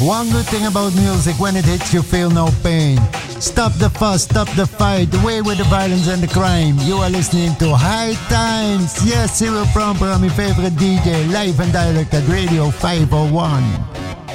One good thing about music, when it hits you feel no pain. Stop the fuss, stop the fight, away with the violence and the crime. You are listening to High Times. Yes, Cyril Promper, I'm favorite DJ, live and direct at Radio 501.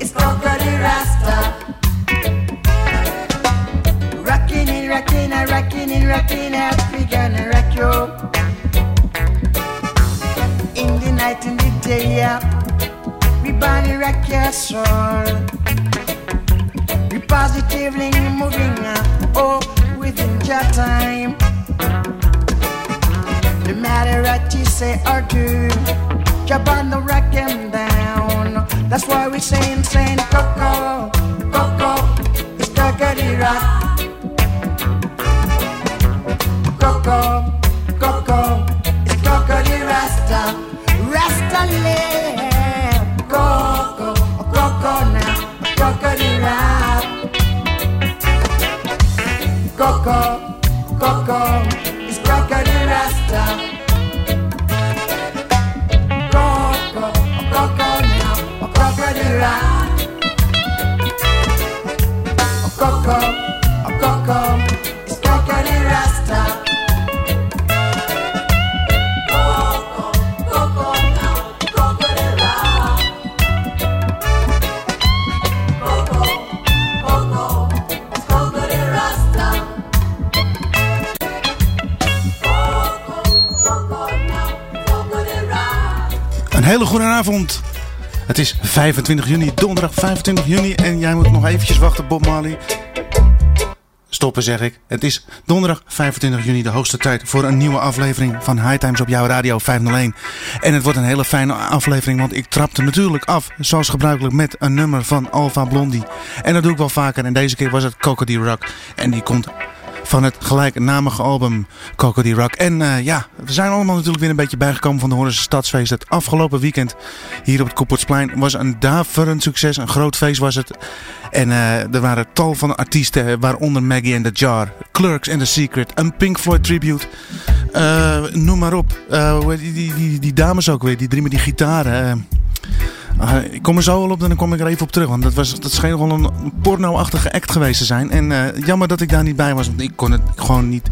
It's Coco the Rasta. Rockin' it, rockin' it, rockin' it, rockin' it, we gonna rock you. In the night, in the day. We rock your soul. We positively moving up, oh, within your time. No matter what you say or do, jump on the rock and dance. That's why we sing, sing, Coco, Coco, it's Kakadi Rock. Coco, Coco, it's Kakadi Rasta, Rasta live. Hele goede avond. Het is 25 juni, donderdag 25 juni. En jij moet nog eventjes wachten, Bob Marley. Stoppen zeg ik. Het is donderdag 25 juni de hoogste tijd voor een nieuwe aflevering van High Times op jouw radio 501. En het wordt een hele fijne aflevering, want ik trapte natuurlijk af, zoals gebruikelijk, met een nummer van Alpha Blondie. En dat doe ik wel vaker en deze keer was het Cocody Rock. En die komt van het gelijknamige album Cocody Rock. En uh, ja, we zijn allemaal natuurlijk weer een beetje bijgekomen van de Horense Stadsfeest. Het afgelopen weekend hier op het Koepertsplein was een daverend succes. Een groot feest was het. En uh, er waren tal van artiesten, waaronder Maggie and the Jar, Clerks and the Secret, een Pink Floyd tribute. Uh, noem maar op. die, die, die, dames ook weer, die drie met die gitaren. Uh, ik kom er zo wel op dan kom ik er even op terug. Want dat, was, dat scheen gewoon een porno-achtige act geweest te zijn. En uh, jammer dat ik daar niet bij was. Want ik kon het gewoon niet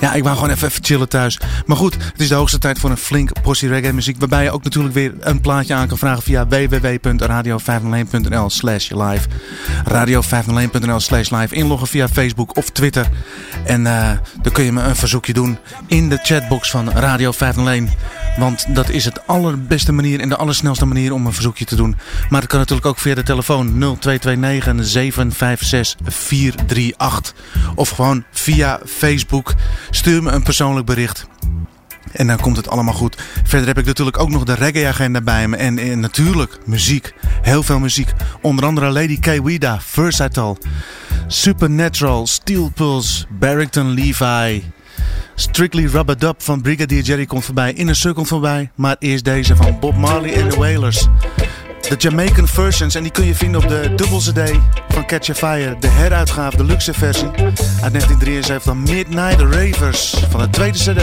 ja, ik wou gewoon even, even chillen thuis. Maar goed, het is de hoogste tijd voor een flink portie reggae muziek. Waarbij je ook natuurlijk weer een plaatje aan kan vragen via www.radio501.nl slash live. Radio501.nl slash live. Inloggen via Facebook of Twitter. En uh, dan kun je me een verzoekje doen in de chatbox van Radio 501. Want dat is het allerbeste manier en de allersnelste manier om een verzoekje te doen. Maar dat kan natuurlijk ook via de telefoon 0229 756 438. Of gewoon via Facebook. Stuur me een persoonlijk bericht. En dan komt het allemaal goed. Verder heb ik natuurlijk ook nog de reggae-agenda bij me. En, en, natuurlijk muziek. Heel veel muziek. Onder andere Lady K. Wida, Versatile, Supernatural, Steel Pulse, Barrington Levi. Strictly Rubber Dub van Brigadier Jerry komt voorbij. Inner Circle voorbij. Maar eerst deze van Bob Marley en de Wailers. De Jamaican versions. En die kun je vinden op de dubbel CD van Catch a Fire. De heruitgave, de luxe versie. Uit 1973 Midnight Ravers van de tweede CD.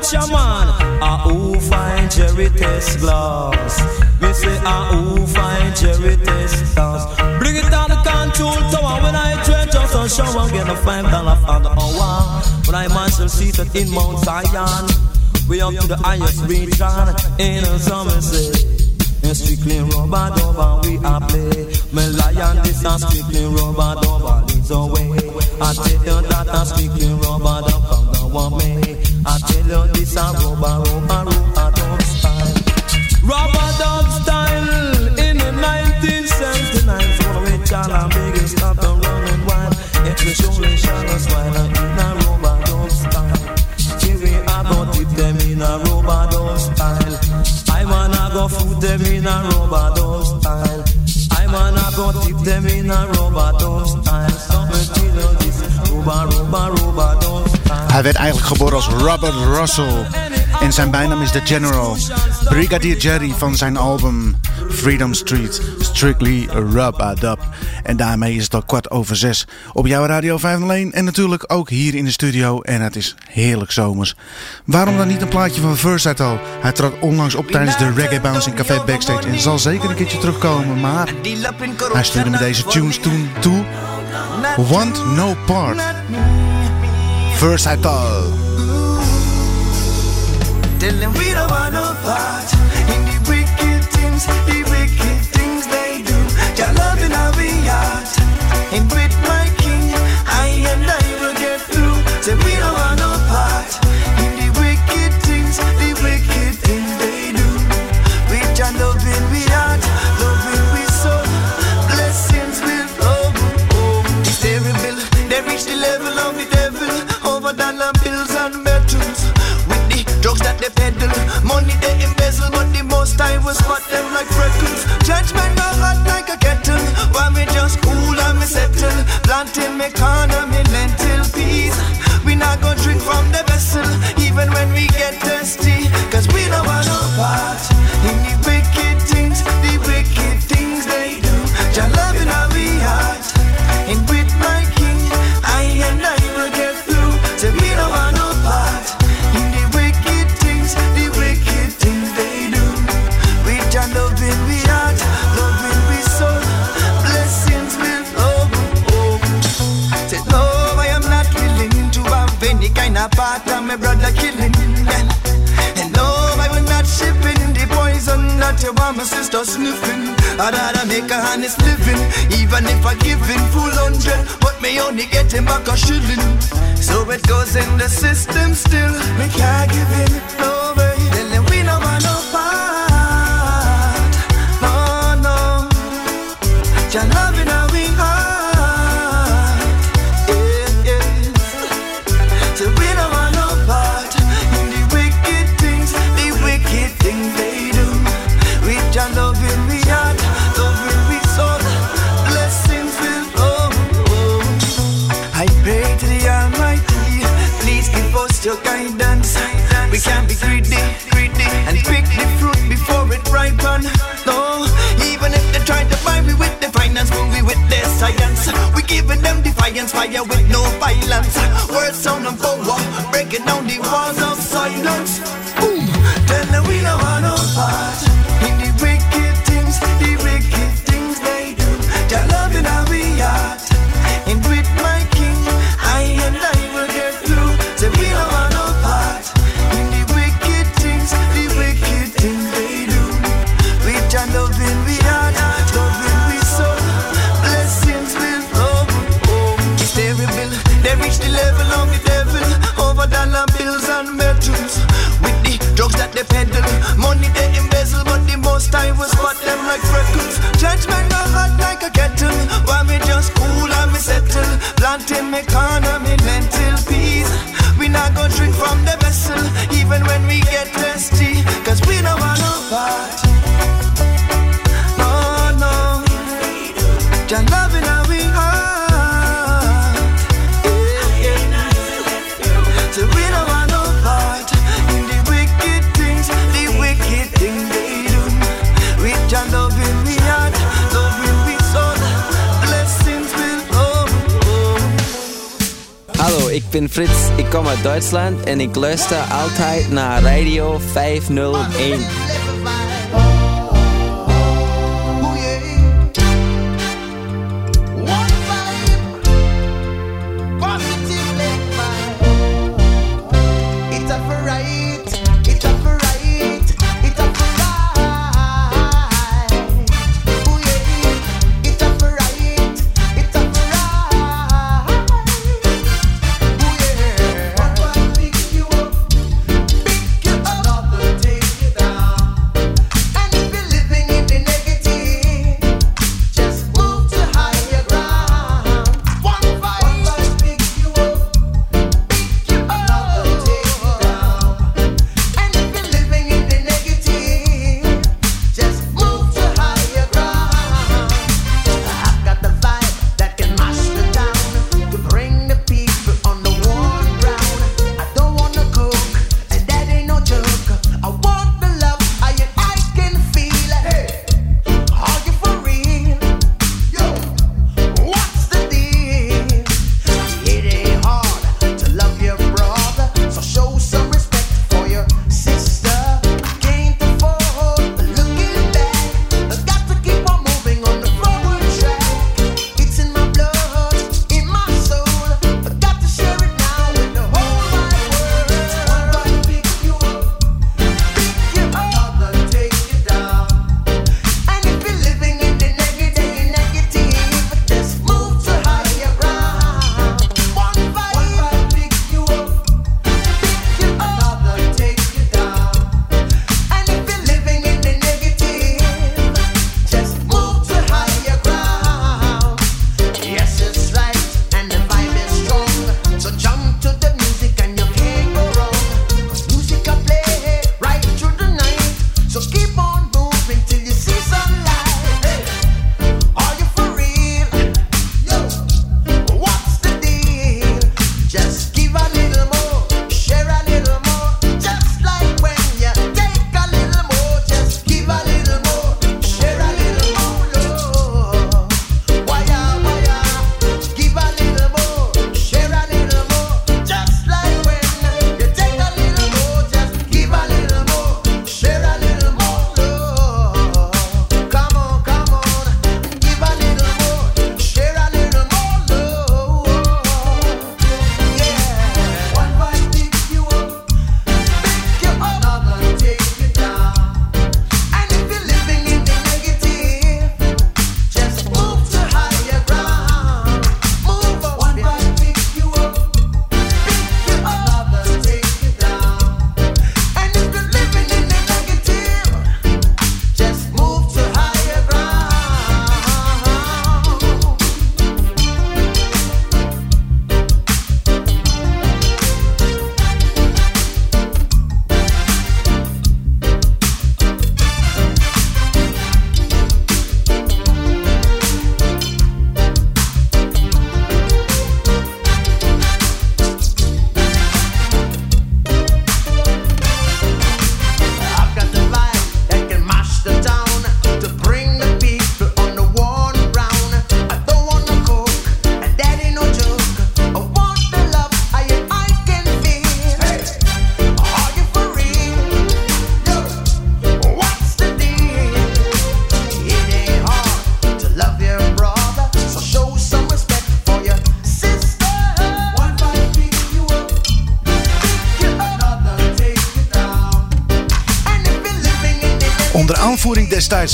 Watch your man, I who find cherry test glass. Me say I who find cherry test glass. Bring it down the control tower when I tread just a shower, get a five dollar for the hour. When I myself seated in Mount Zion, way up to the highest region in the summer say. And strictly rubber dubber we a play. Me lion this a strictly rubber dubber leads away. I tell you that a strictly rubber dub come down one me. I tell you this a dub style. Rubber dub style in the 1979. So when we call our biggest stop and running while in a dub style. Are gonna tip them in a rubber dub style. I wanna go them in a dub style. I wanna go tip them in a dub style. Something to know this rubber rubber rubber. Hij werd eigenlijk geboren als Robert Russell. En zijn bijnaam is The General. Brigadier Jerry van zijn album Freedom Street. Strictly Rub-a-Dub. En daarmee is het al kwart over zes. Op jouw Radio 501. En natuurlijk ook hier in de studio. En het is heerlijk zomers. Waarom dan niet een plaatje van Versatile? Hij trad onlangs op tijdens de Reggae Bounce in Café Backstage. En zal zeker een keertje terugkomen. Maar hij stuurde me deze tunes toen toe. Want No Part. Versatile. Time was spot them like freckles. Judgment not hot like a kettle, while me just cool and me settle. Planting me corner, me out here while my sister sniffing. I'd rather make a honest living, even if I give in full hundred. But me only get him back a shilling. So it goes in the system still. Me can't give in, no way. Then we no no part. No, no. We can't be greedy, greedy and pick the fruit before it ripen. No, even if they try to buy we with the finance, move we with the science. We giving them defiance, fire with no violence. Words sound and power breaking down the walls of silence. me come. ben Frits, ik kom uit Duitsland en ik luister altijd naar Radio 501.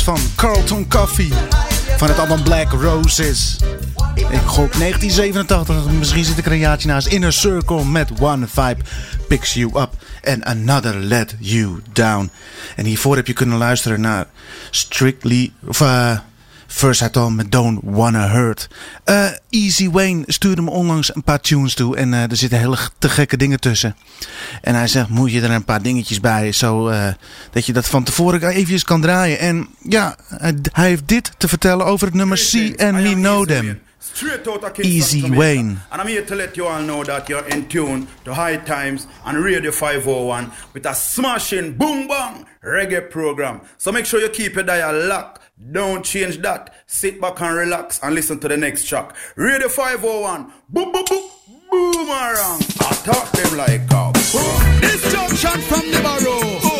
van Carlton Coffee van het album Black Roses. Ik gok 1987, misschien zit de creatie naast Inner Circle met One Vibe Picks You Up and Another Let You Down. En hiervoor heb je kunnen luisteren naar Strictly... Of, First I all, met Don't Wanna Hurt. Eh, Easy Wayne stuurde me onlangs een paar tunes toe en eh, er zitten hele te gekke dingen tussen. En hij zegt, moet je er een paar dingetjes bij, zo, uh, dat je dat van tevoren eventjes kan draaien. En ja, hij, heeft dit te vertellen over het nummer C and Me Know Them. Easy Wayne. And I'm here to let you all know that you're in tune to High Times and Radio 501 with a smashing boom bang reggae program. So make sure you keep your dial locked. Don't change that. Sit back and relax and listen to the next track. Radio 501. Boom, boom, boom. boomerang. I talk them like a boom. This junction from the barrow.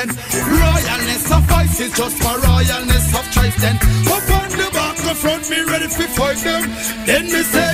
then. Royalness of voice is just for royalness of choice then. Up on the back, the front, me ready for fight them. Then me say.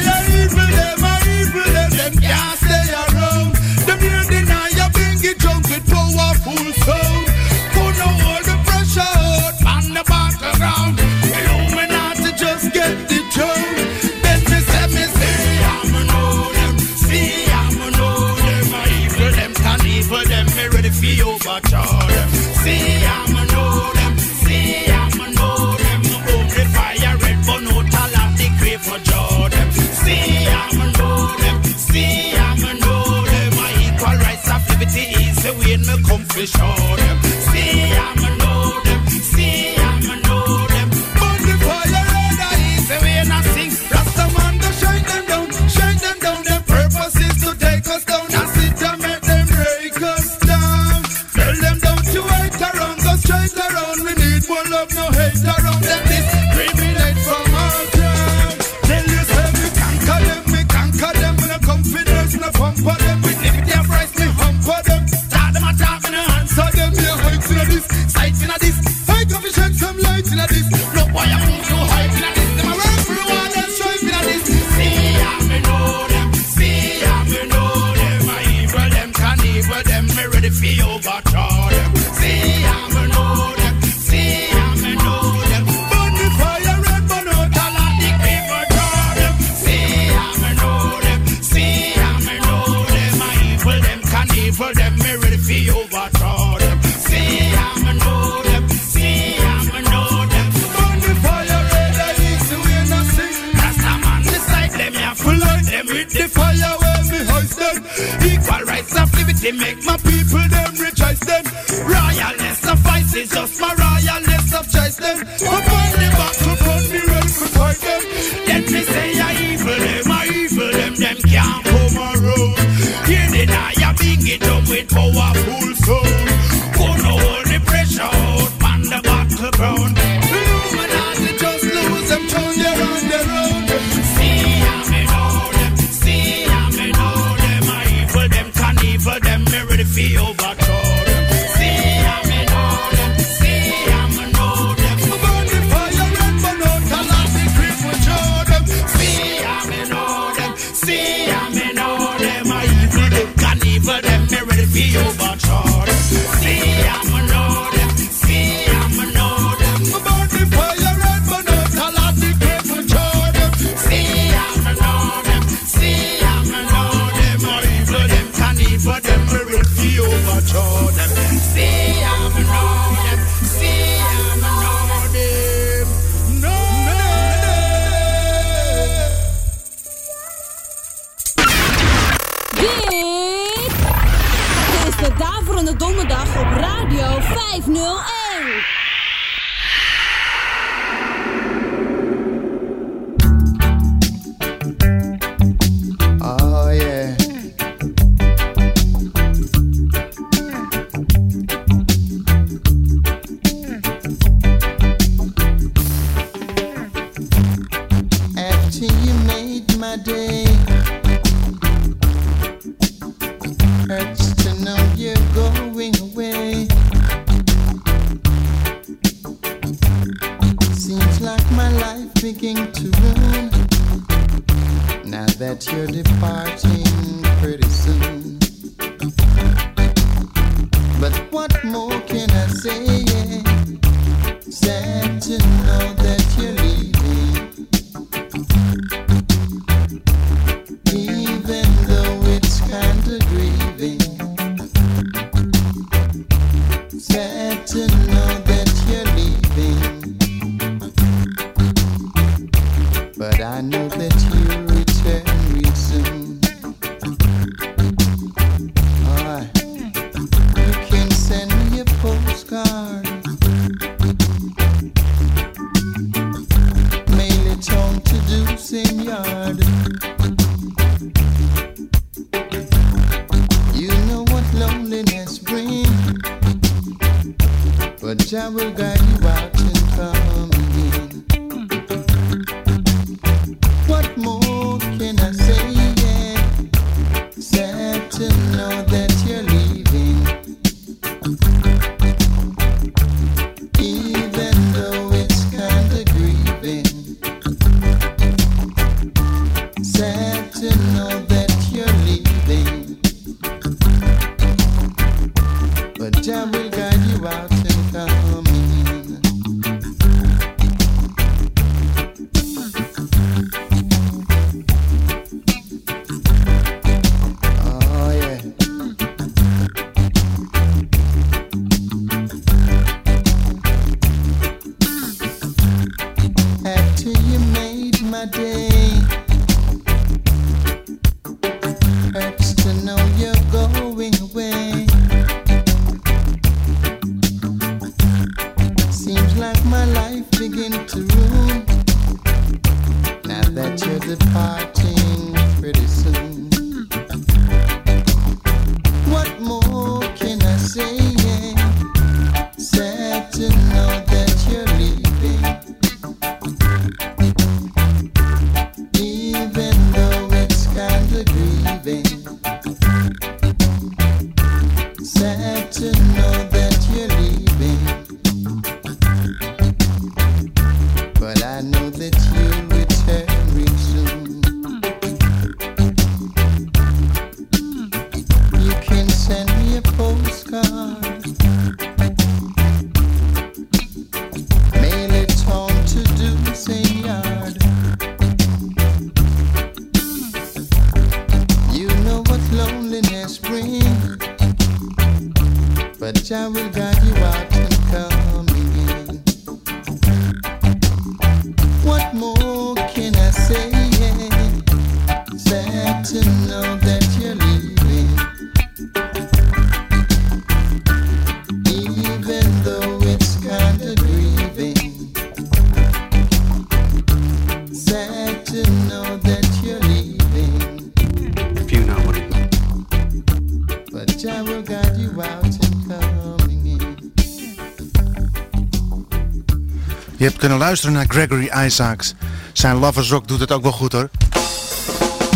kunnen luisteren naar Gregory Isaacs. Zijn Lovers Rock doet het ook wel goed hoor.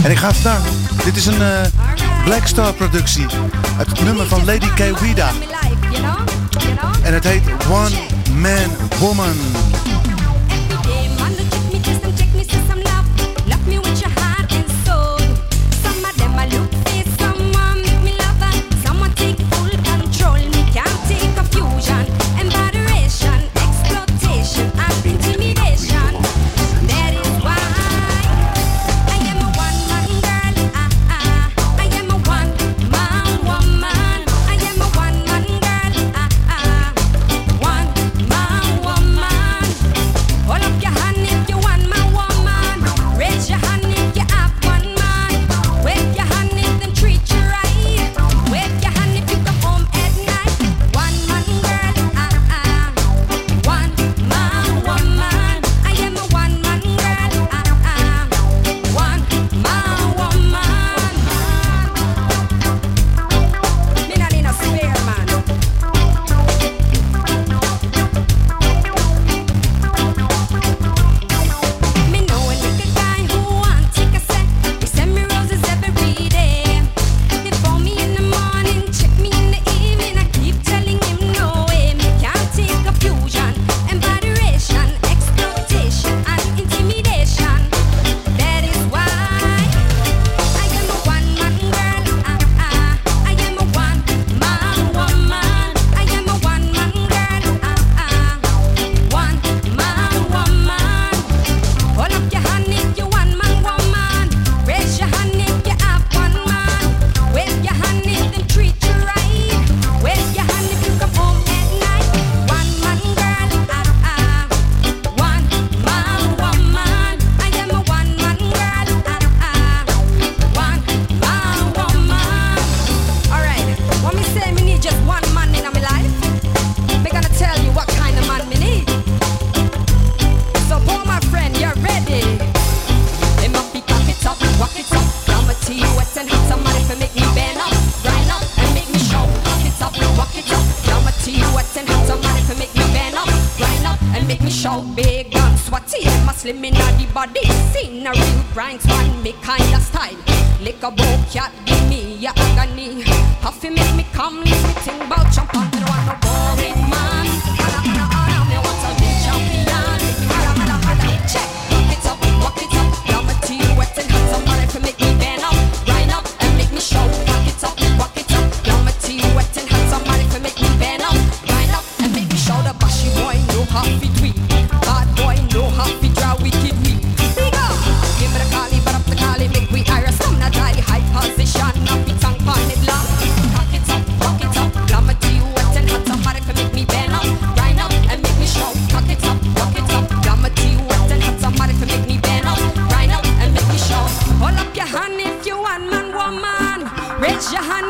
En ik ga vandaan. Dit is een eh, Black Star productie. Het nummer van Lady K. Wida. En het heet One Man Woman. Woman. Raise your hand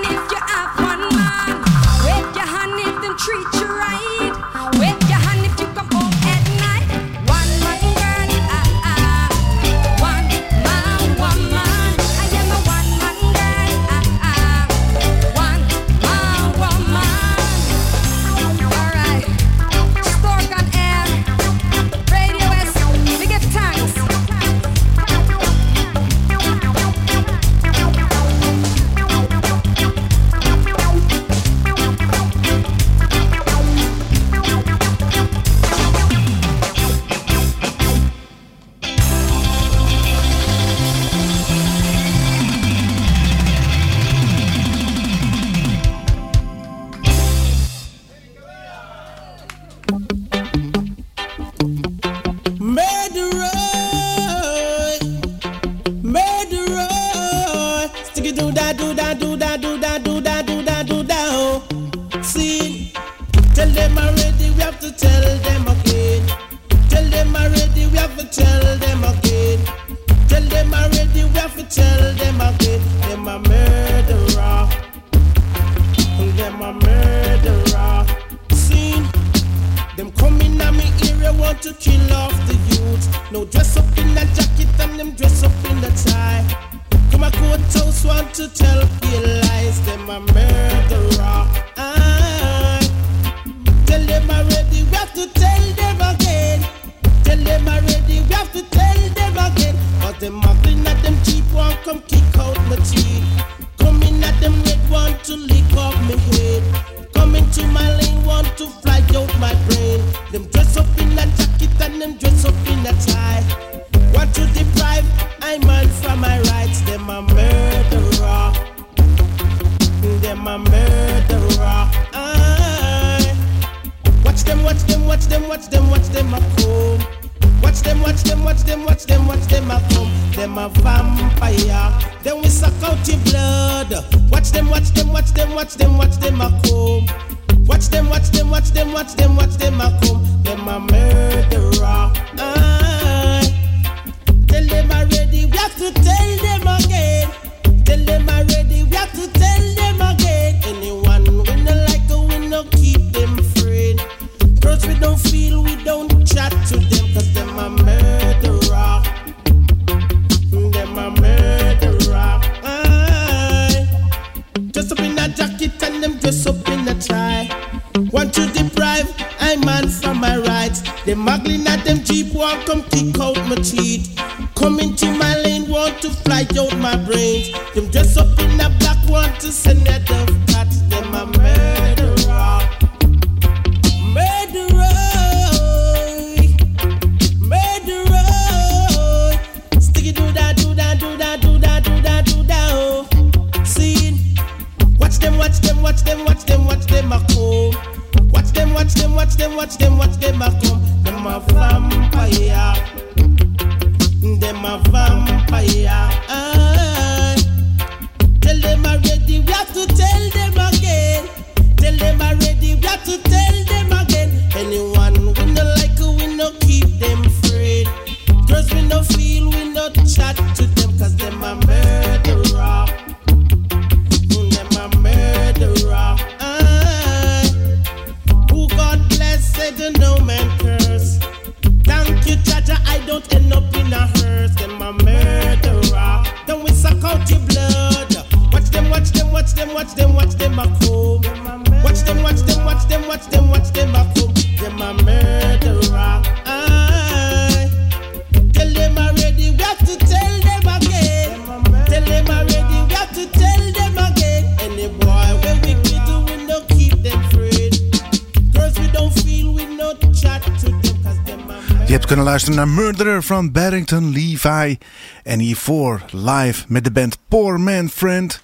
luisteren naar Murderer van Barrington Levi. En hiervoor live met de band Poor Man Friend.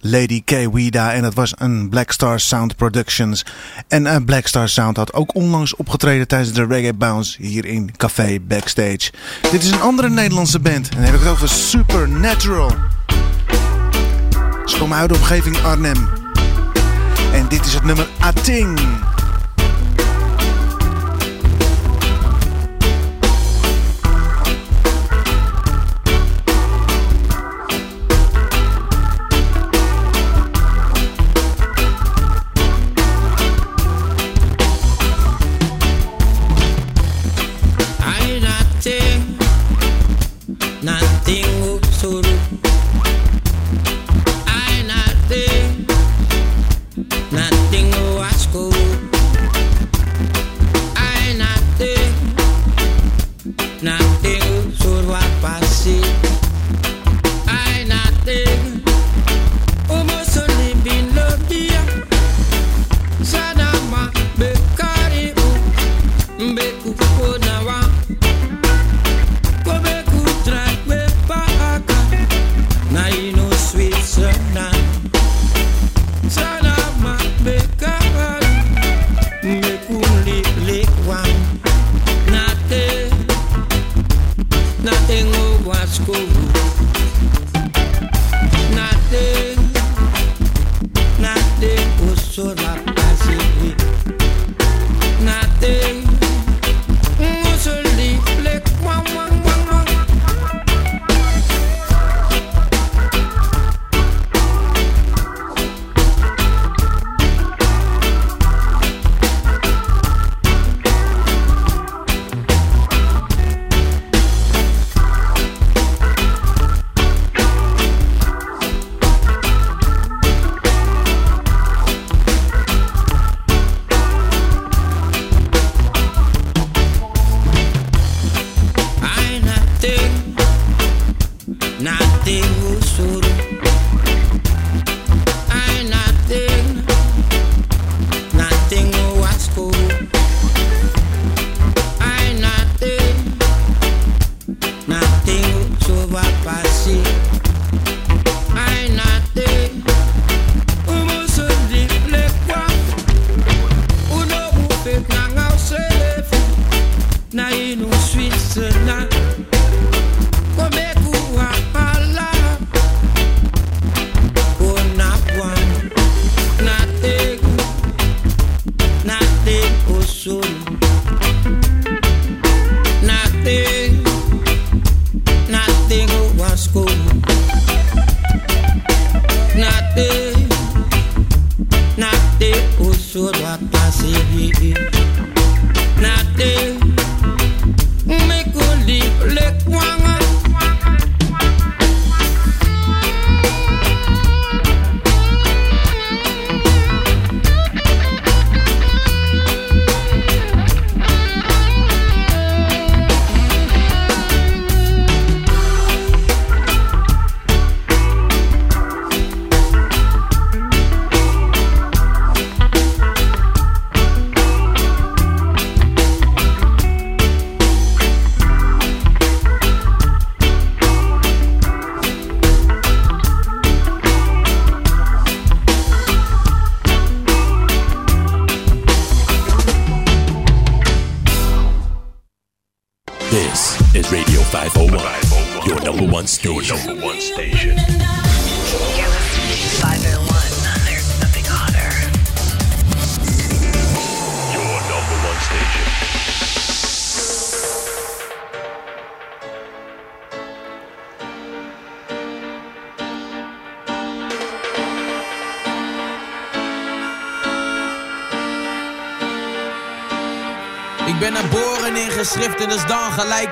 Lady K. Wida en dat was een Black Star Sound Productions. En uh, Black Sound had ook onlangs opgetreden tijdens de Reggae Bounce hier in Café Backstage. Dit is een andere Nederlandse band en dan heb ik het over Supernatural. Ze komen uit de omgeving Arnhem. En dit is het nummer Ating.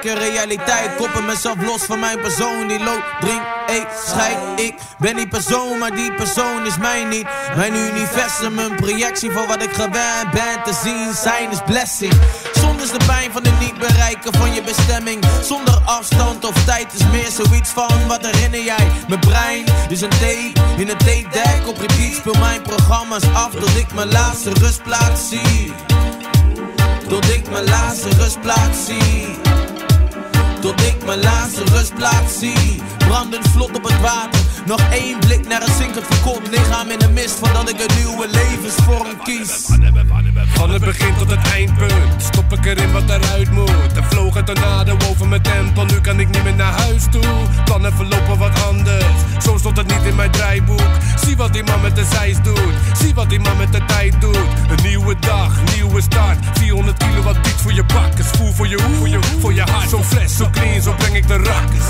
Realiteit. Koppen mezelf los van mijn persoon die loopt, drink, eet, scheid. Ik ben die persoon, maar die persoon is mij niet. Mijn universum, een projectie van wat ik gewend ben te zien. Zijn is blessing. Zonder de pijn van het niet bereiken van je bestemming. Zonder afstand of tijd is meer zoiets van wat herinner jij? Mijn brein is een thee in een theedek. Op repeat speel mijn programma's af tot ik mijn laatste rustplaats zie. Tot ik mijn laatste rustplaats zie tot ik mijn laatste rustplaats zie. Brandend vlot op het water. Nog één blik naar een zinkend verkoopt lichaam in de mist. Voordat ik een nieuwe levensvorm kies. Van het begin tot het eindpunt Stop ik erin wat eruit moet. Er vloog een tornado over mijn tempel Nu kan ik niet meer naar huis toe. Plannen verlopen wat anders. Zo stond het niet in mijn draaiboek. Zie wat die man met de zijs doet. Zie wat die man met de tijd doet. Een nieuwe dag, nieuwe start. 400 kilo wat beats voor je bak Is voel voor je hoe, voor je, voor je hart. Zo fles, zo clean, zo breng ik de rakkers.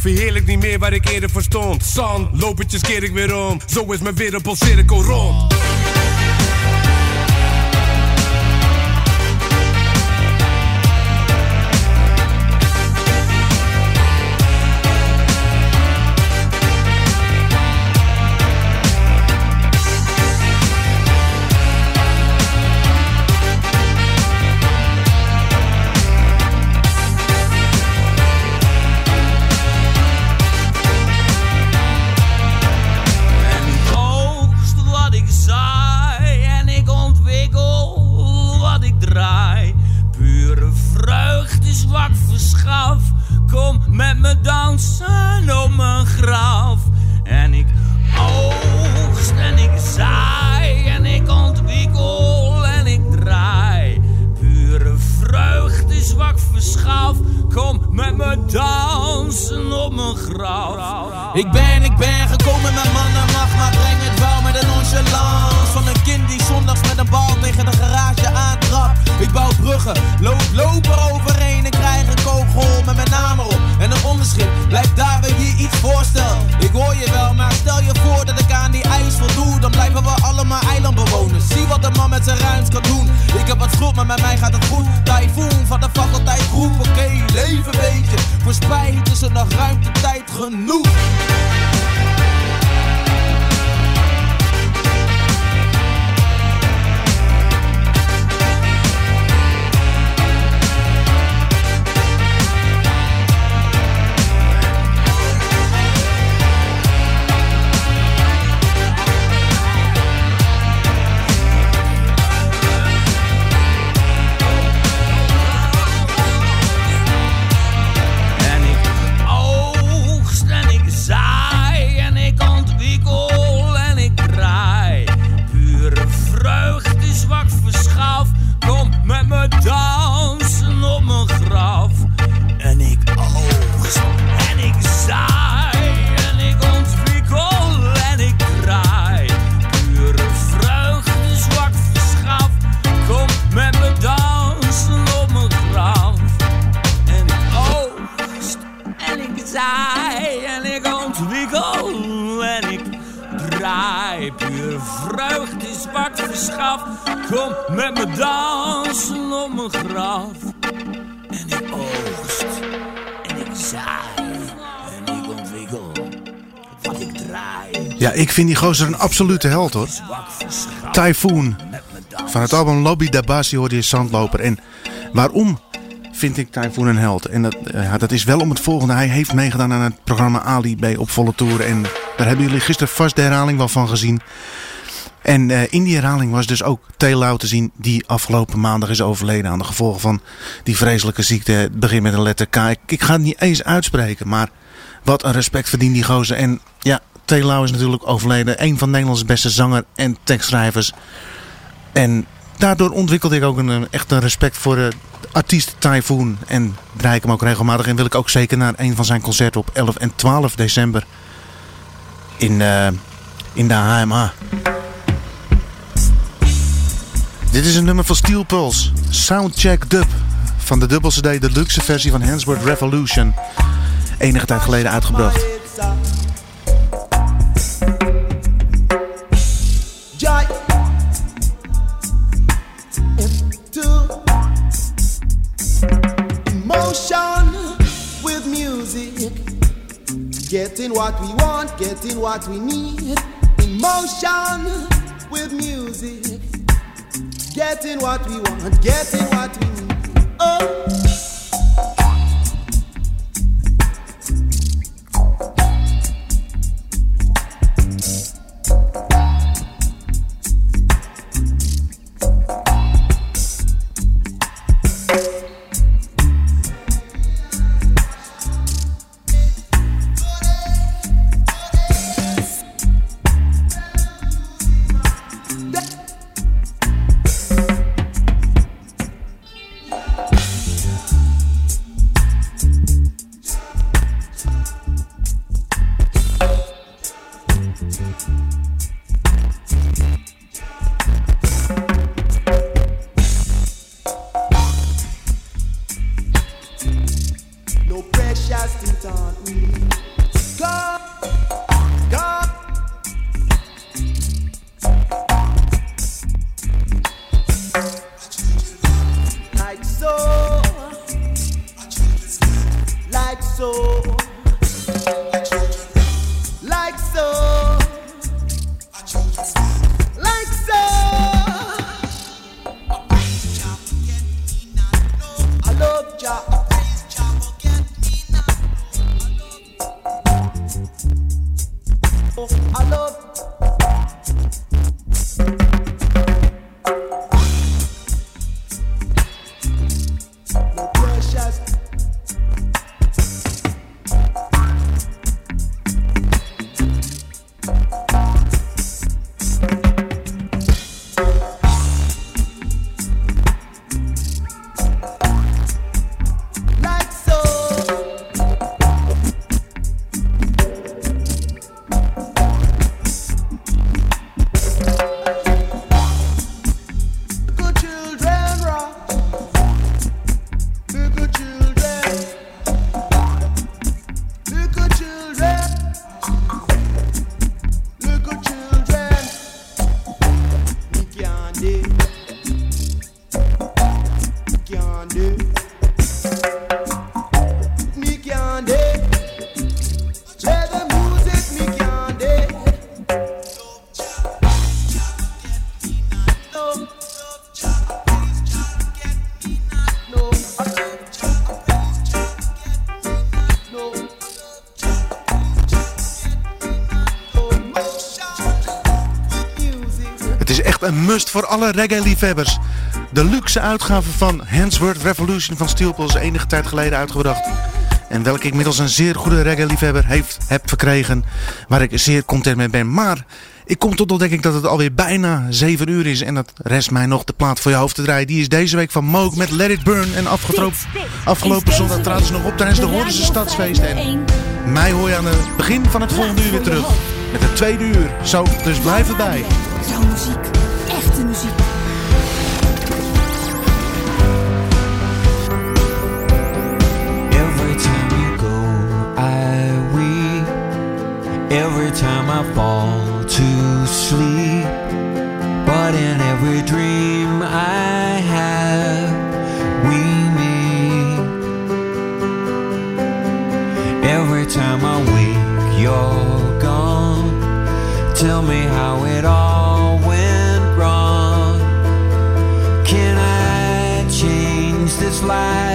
Verheerlijk niet meer waar ik eerder voor stond. Zand, lopertjes keer ik weer om. Zo is mijn wereldpolcirkel rond ik verschaf. Kom met me dansen op mijn graf. Ik ben, ik ben gekomen met man en macht, maar breng het wel met een nonchalance. Van een kind die zondags met een bal tegen de garage aantrapt. Ik bouw bruggen, loop, loop er overheen. En krijg een kogel met mijn naam erop En een onderschrift, blijf daar waar je iets voorstelt. Ik hoor je wel, maar stel je voor dat ik aan die eis voldoe. Dan blijven we allemaal eilandbewoners. Zie wat een man met zijn ruimte kan doen. Ik heb wat schuld, maar met mij gaat het goed. Typhoon van de faculteit groep, oké, leven beetje Voor spijt is er nog ruimte, tijd genoeg ik vind die gozer een absolute held hoor. Typhoon. Van het album Lobby Dabasi hoorde je Zandloper. En waarom vind ik Typhoon een held? En dat, eh, dat is wel om het volgende. Hij heeft meegedaan aan het programma Ali bij Op Volle Toeren. En daar hebben jullie gisteren vast de herhaling wel van gezien. En eh, in die herhaling was dus ook Telau te zien die afgelopen maandag is overleden aan de gevolgen van die vreselijke ziekte. Het begint met een letter K. Ik, ik ga het niet eens uitspreken, maar wat een respect verdient die gozer. En ja, Telau is natuurlijk overleden. Een van Nederlands beste zanger en tekstschrijvers. En daardoor ontwikkelde ik ook een, een echt een respect voor de artiest Typhoon. En draai ik hem ook regelmatig. En wil ik ook zeker naar een van zijn concerten op 11 en 12 december in, eh, in de HMA. Dit is een nummer van Steel Pulse. Soundcheck Dub. Van de dubbel CD, de luxe versie van Hansworth Revolution. Enige tijd geleden uitgebracht. Getting what we want, getting what we need. Emotion with music. Getting what we want, getting what we need. Oh. Een must voor alle reggae-liefhebbers. De luxe uitgave van Handsworth Revolution van Steel is enige tijd geleden uitgebracht. En welke ik middels een zeer goede reggae-liefhebber heeft, heb verkregen. Waar ik zeer content mee ben. Maar ik kom tot ontdekking dat het alweer bijna 7 uur is. En dat rest mij nog de plaat voor je hoofd te draaien. Die is deze week van Moog met Let It Burn. En afgelopen zondag traden ze nog op tijdens de Hoornse Stadsfeest. En mij hoor je aan het begin van het volgende uur weer terug. Met het tweede uur. Zo, dus blijf erbij. Jouw muziek, Every time you go, I weep. Every time I fall to sleep. But in every dream I have, we meet. Every time I wake, you're gone. Tell me how it all change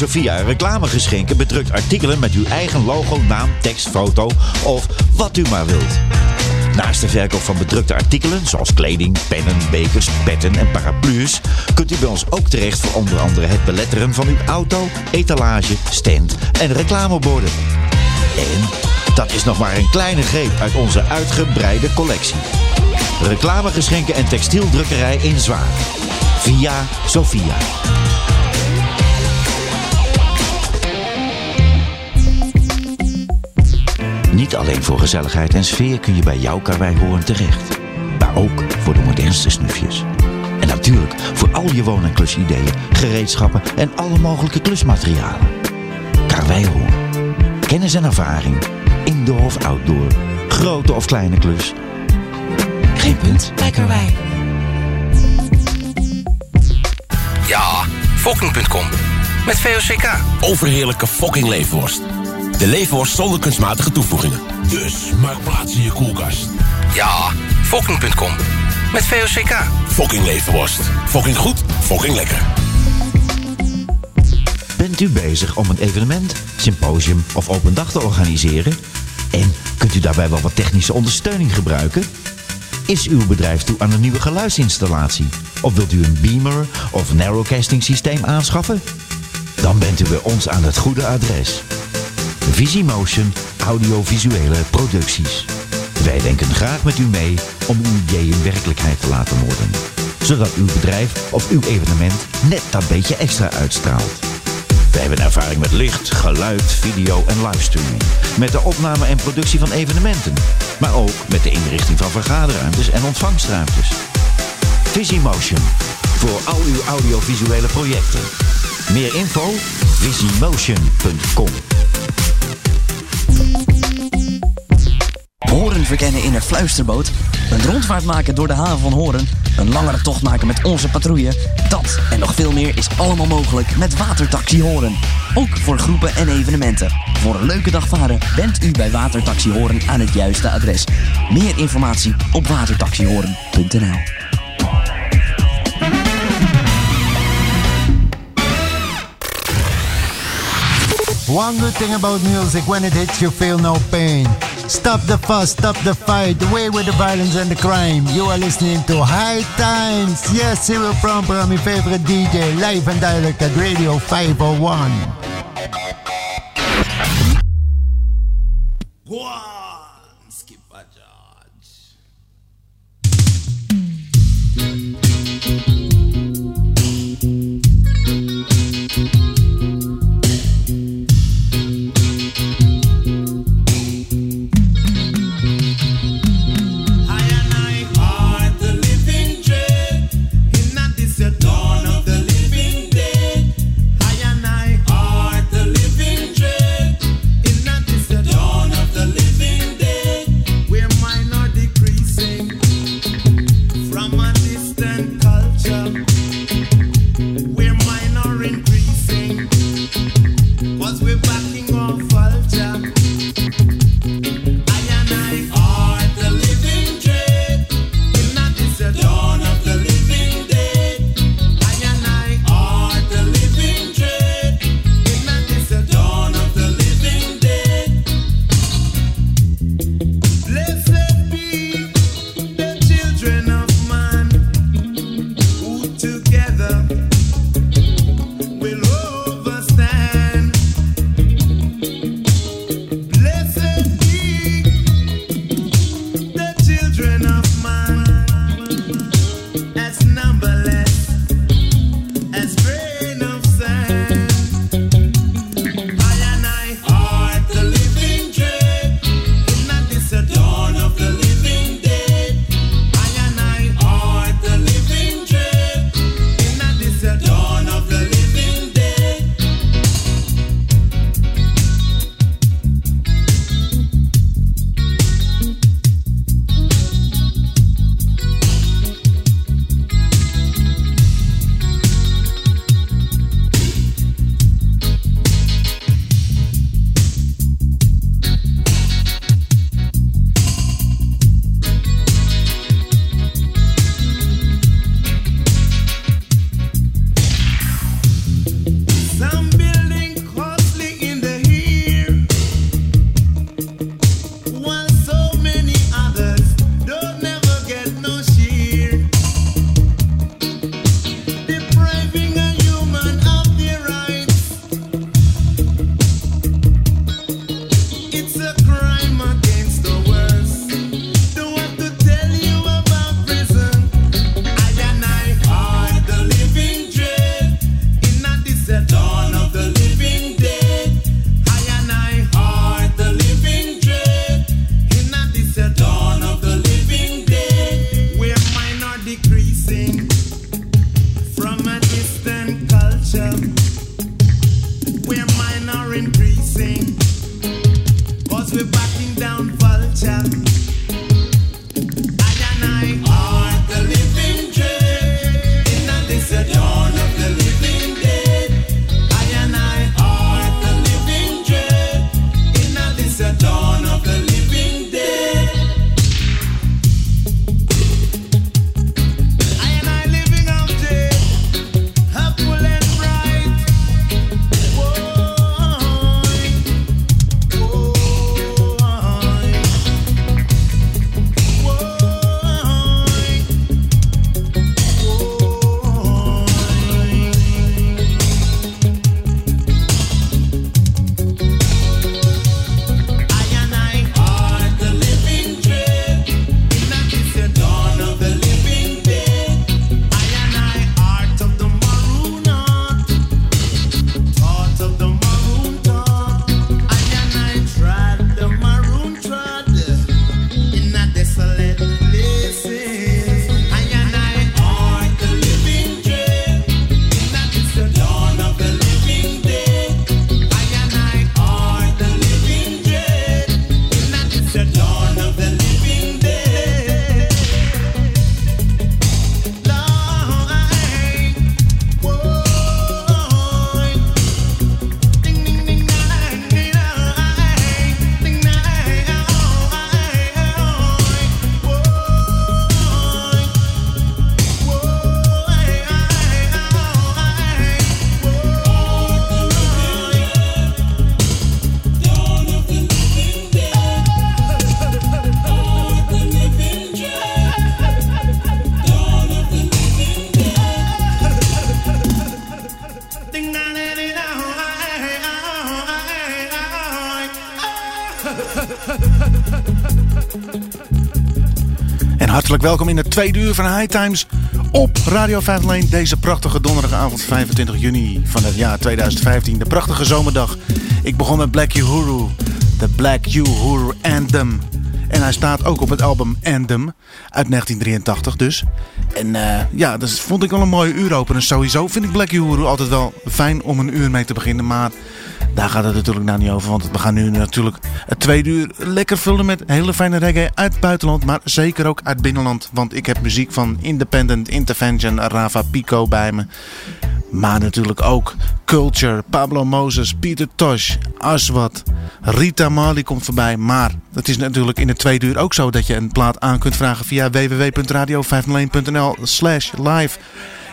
Via Sophia reclamegeschenken bedrukt artikelen met uw eigen logo, naam, tekst, foto of wat u maar wilt. Naast de verkoop van bedrukte artikelen, zoals kleding, pennen, bekers, petten en paraplu's, kunt u bij ons ook terecht voor onder andere het beletteren van uw auto, etalage, stand en reclameborden. En dat is nog maar een kleine greep uit onze uitgebreide collectie. Reclamegeschenken en textieldrukkerij in Zwaar. Via Sophia. Niet alleen voor gezelligheid en sfeer kun je bij jouw Karwei terecht. Maar ook voor de modernste snufjes. En natuurlijk voor al je woon- en klusideeën, gereedschappen en alle mogelijke klusmaterialen. Karwei Kennis en ervaring. Indoor of outdoor. Grote of kleine klus. Geen punt bij Karwei. Ja, Fokking.com. Met VOCK. Overheerlijke fucking leefworst. De leefworst zonder kunstmatige toevoegingen. Dus maak plaats in je koelkast. Ja, Fokking.com. Met VOCK. Fucking leefworst. Fucking goed, fucking lekker. Bent u bezig om een evenement, symposium of open dag te organiseren? En kunt u daarbij wel wat technische ondersteuning gebruiken? Is uw bedrijf toe aan een nieuwe geluidsinstallatie? Of wilt u een beamer of narrowcasting systeem aanschaffen? Dan bent u bij ons aan het goede adres. Visimotion Audiovisuele Producties. Wij denken graag met u mee om uw ideeën werkelijkheid te laten worden. Zodat uw bedrijf of uw evenement net dat beetje extra uitstraalt. Wij hebben ervaring met licht, geluid, video en livestreaming. Met de opname en productie van evenementen. Maar ook met de inrichting van vergaderruimtes en ontvangstruimtes. Visimotion. Voor al uw audiovisuele projecten. Meer info? visimotion.com Horen verkennen in een fluisterboot. Een rondvaart maken door de haven van Horen. Een langere tocht maken met onze patrouille. Dat en nog veel meer is allemaal mogelijk met Watertaxi Horen. Ook voor groepen en evenementen. Voor een leuke dag varen bent u bij Watertaxi Horen aan het juiste adres. Meer informatie op watertaxihoren.nl One good thing about music, when it hits, you feel no pain. Stop the fuss, stop the fight, away with the violence and the crime. You are listening to High Times. Yes, Cyril Promper, I'm favorite DJ, live and direct at Radio 501. Dawn hartelijk welkom in het tweede uur van High Times op Radio 501. Deze prachtige donderdagavond 25 juni van het jaar 2015. De prachtige zomerdag. Ik begon met Black Uhuru. De Black Uhuru Anthem. En hij staat ook op het album Anthem uit 1983 dus. En eh, ja, dat vond ik wel een mooie uuropener. Sowieso vind ik Black Uhuru altijd wel fijn om een uur mee te beginnen. Maar daar gaat het natuurlijk nou niet over. Want we gaan nu natuurlijk het tweede uur lekker vullen met hele fijne reggae uit het buitenland. Maar zeker ook uit binnenland. Want ik heb muziek van Independent, Intervention, Rava Pico bij me. Maar natuurlijk ook Culture, Pablo Moses, Pieter Tosh, Aswat, Rita Marley komt voorbij. Maar het is natuurlijk in het tweede uur ook zo dat je een plaat aan kunt vragen via www.radio501.nl slash live.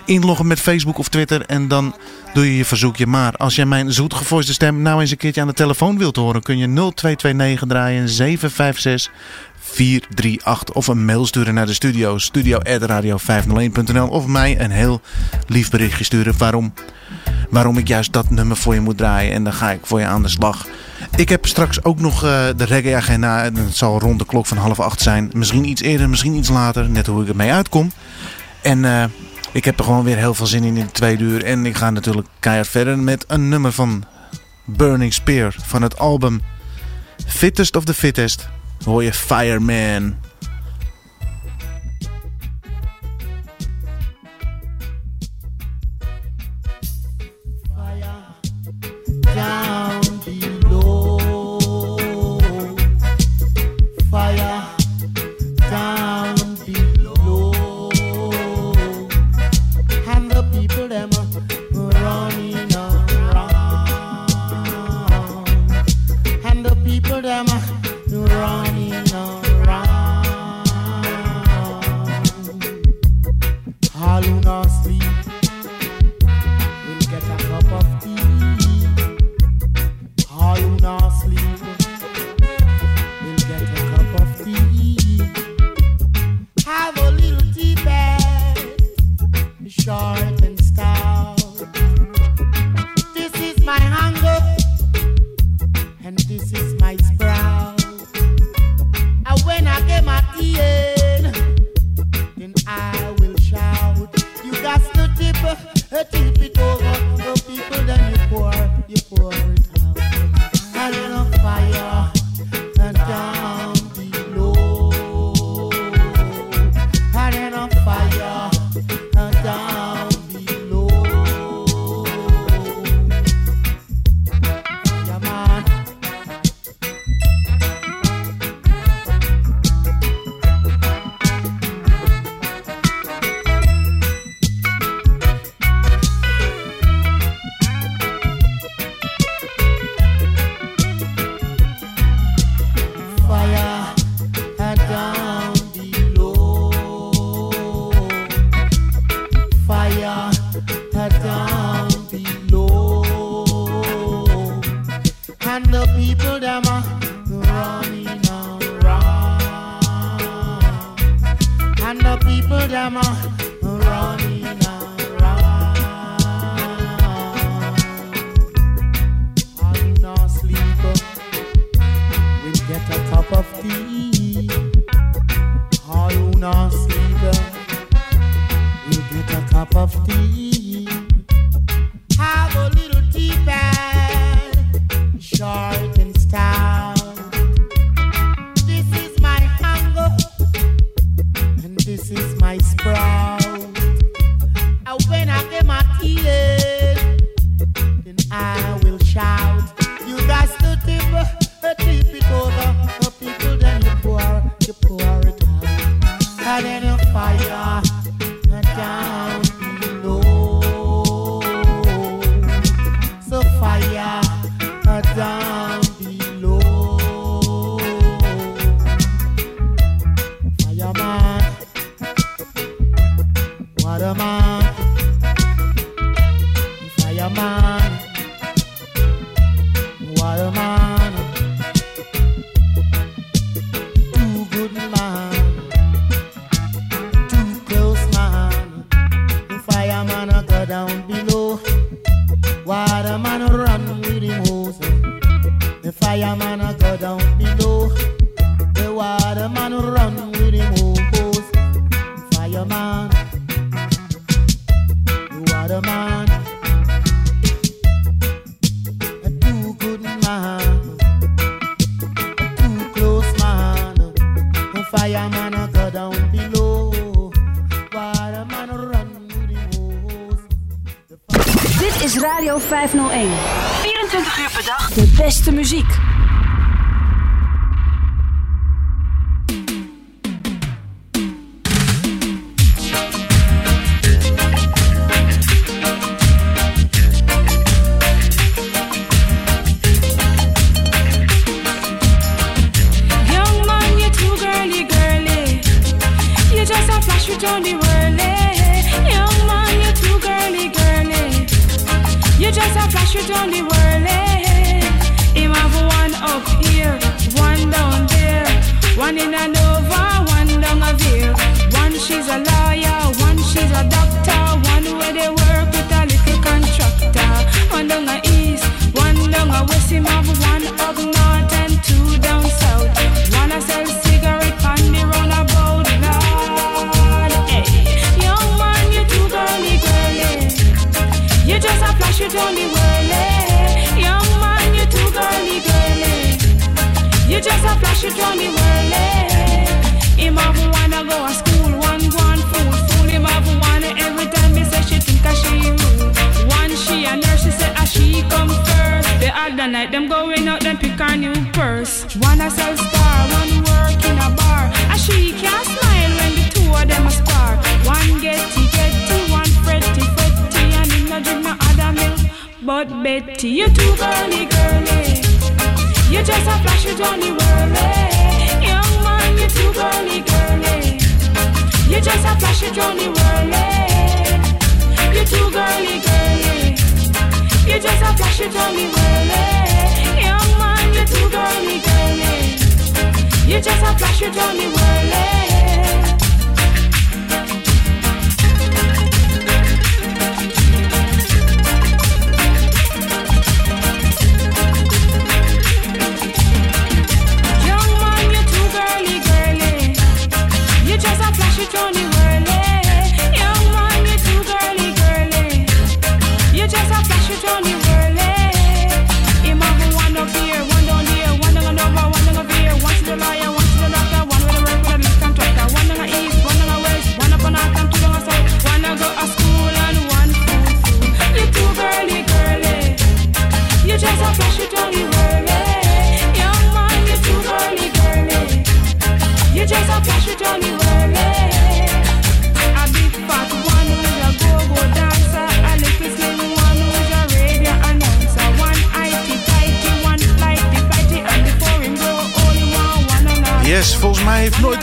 Inloggen met Facebook of Twitter en dan doe je je verzoekje. Maar als jij mijn zoetgevoiste stem nou eens een keertje aan de telefoon wilt horen... kun je 0229 draaien 756 438 of een mail sturen naar de studio. studio.radio501.nl of mij een heel lief berichtje sturen waarom, waarom ik juist dat nummer voor je moet draaien. En dan ga ik voor je aan de slag. Ik heb straks ook nog uh, de reggae-agenda. En het zal rond de klok van half acht zijn. Misschien iets eerder, misschien iets later. Net hoe ik ermee uitkom. En uh, ik heb er gewoon weer heel veel zin in in de tweede uur. En ik ga natuurlijk keihard verder met een nummer van Burning Spear. Van het album Fittest of the Fittest. Hoor je Fireman.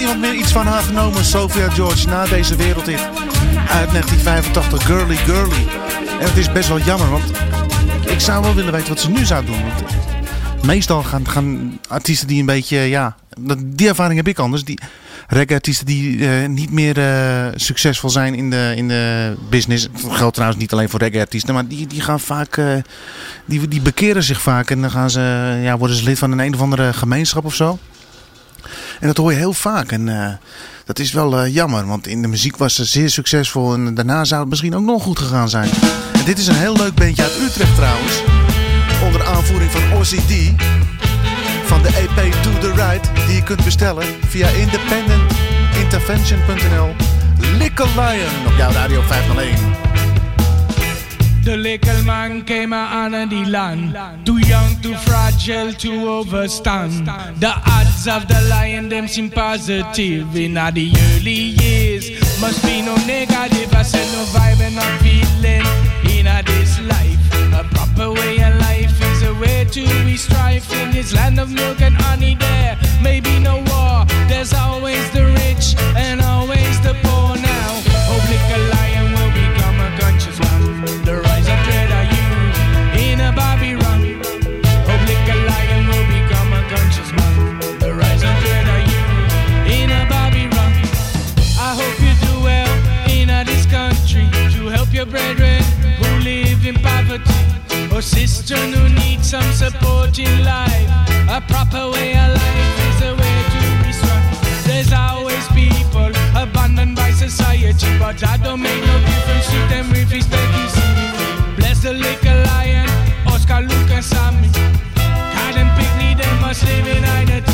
iemand meer iets van haar genomen, Sophia George, na deze wereld in uit 1985, Girly Girly. En het is best wel jammer, want ik zou wel willen weten wat ze nu zou doen. Want meestal gaan, gaan artiesten die een beetje, ja, die ervaring heb ik anders. Die reggae-artiesten die eh, niet meer eh, succesvol zijn in de, in de business. Dat geldt trouwens niet alleen voor reggae-artiesten, maar die, die gaan vaak, eh, die, die bekeren zich vaak. En dan gaan ze, ja, worden ze lid van een, een of andere gemeenschap of zo. En dat hoor je heel vaak. En eh, dat is wel eh, jammer, want in de muziek was ze zeer succesvol. En daarna zou het misschien ook nog goed gegaan zijn. En dit is een heel leuk bandje uit Utrecht trouwens. Onder aanvoering van OCD, D. Van de EP To The Right. Die je kunt bestellen via independentintervention.nl. Likke Lion op jouw Radio 501. The little man came out of the land, too young, too fragile to overstand. The odds of the lion them seem positive in all the early years. Must be no negative, I said no vibe and no feeling in this life. A proper way of life is a way to be strife in this land of milk and honey. There may be no war, there's always the rich and always the poor. Now Oh, sister who needs some support in life. A proper way of life is a way to be strong. There's always people abandoned by society, but I don't make no difference to them if it's that you. Bless the little lion, Oscar, Lucas, Sammy. Kind and picnic, they must live in identity.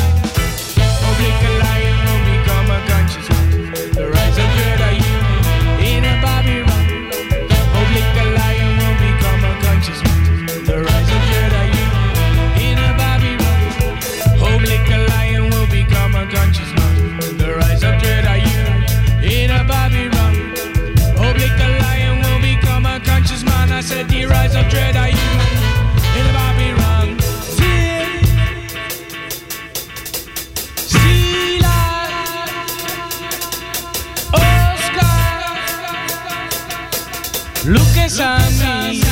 Lucas a mí.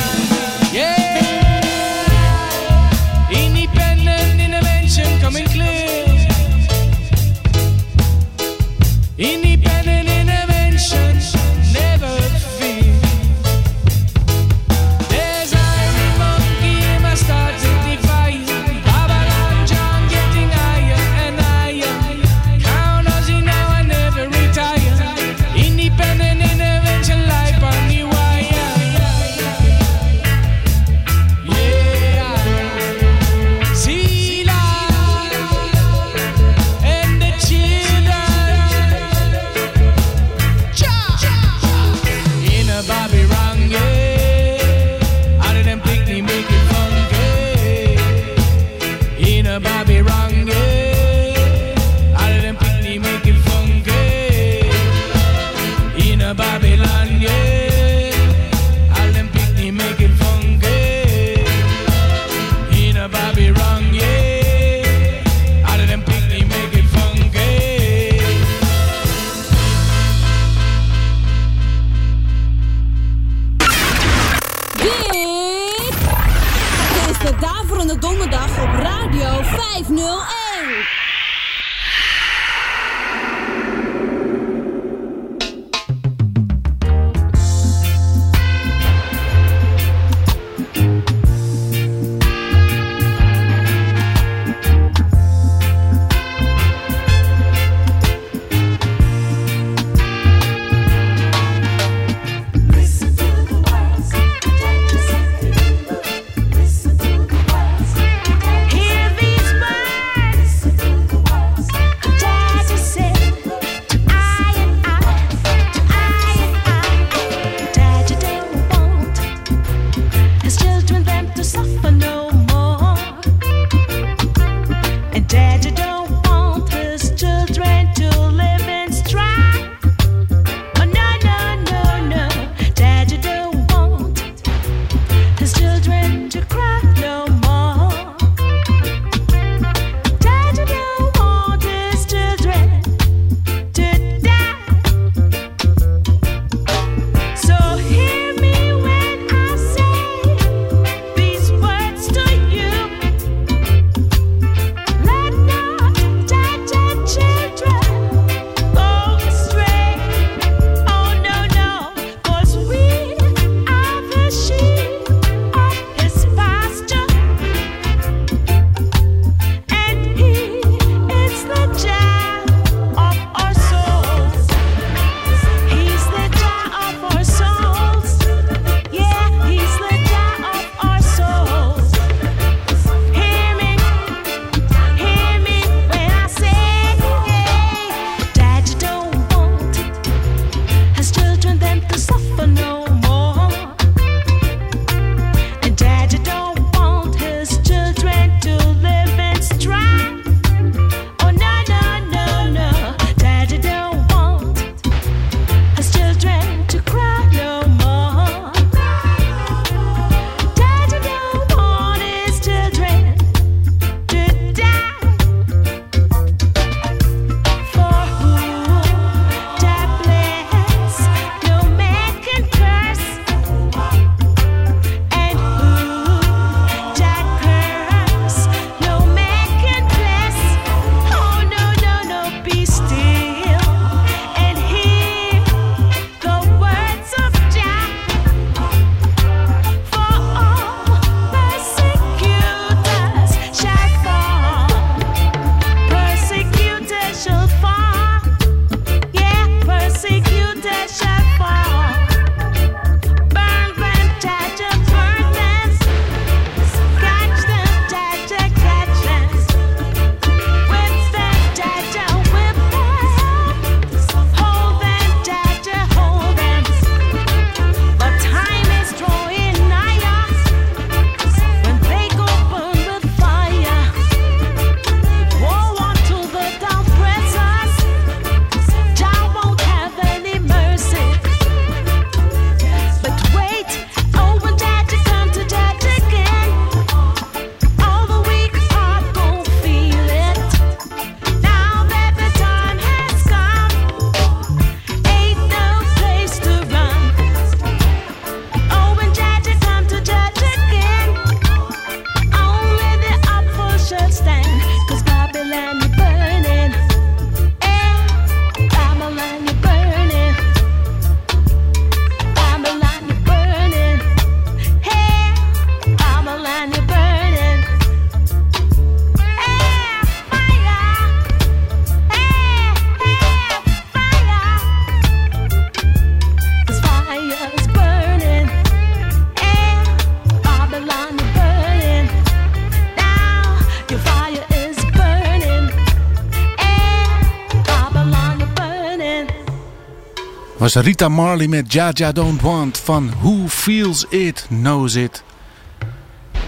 was Rita Marley met Ja Ja Don't Want van Who Feels It Knows It.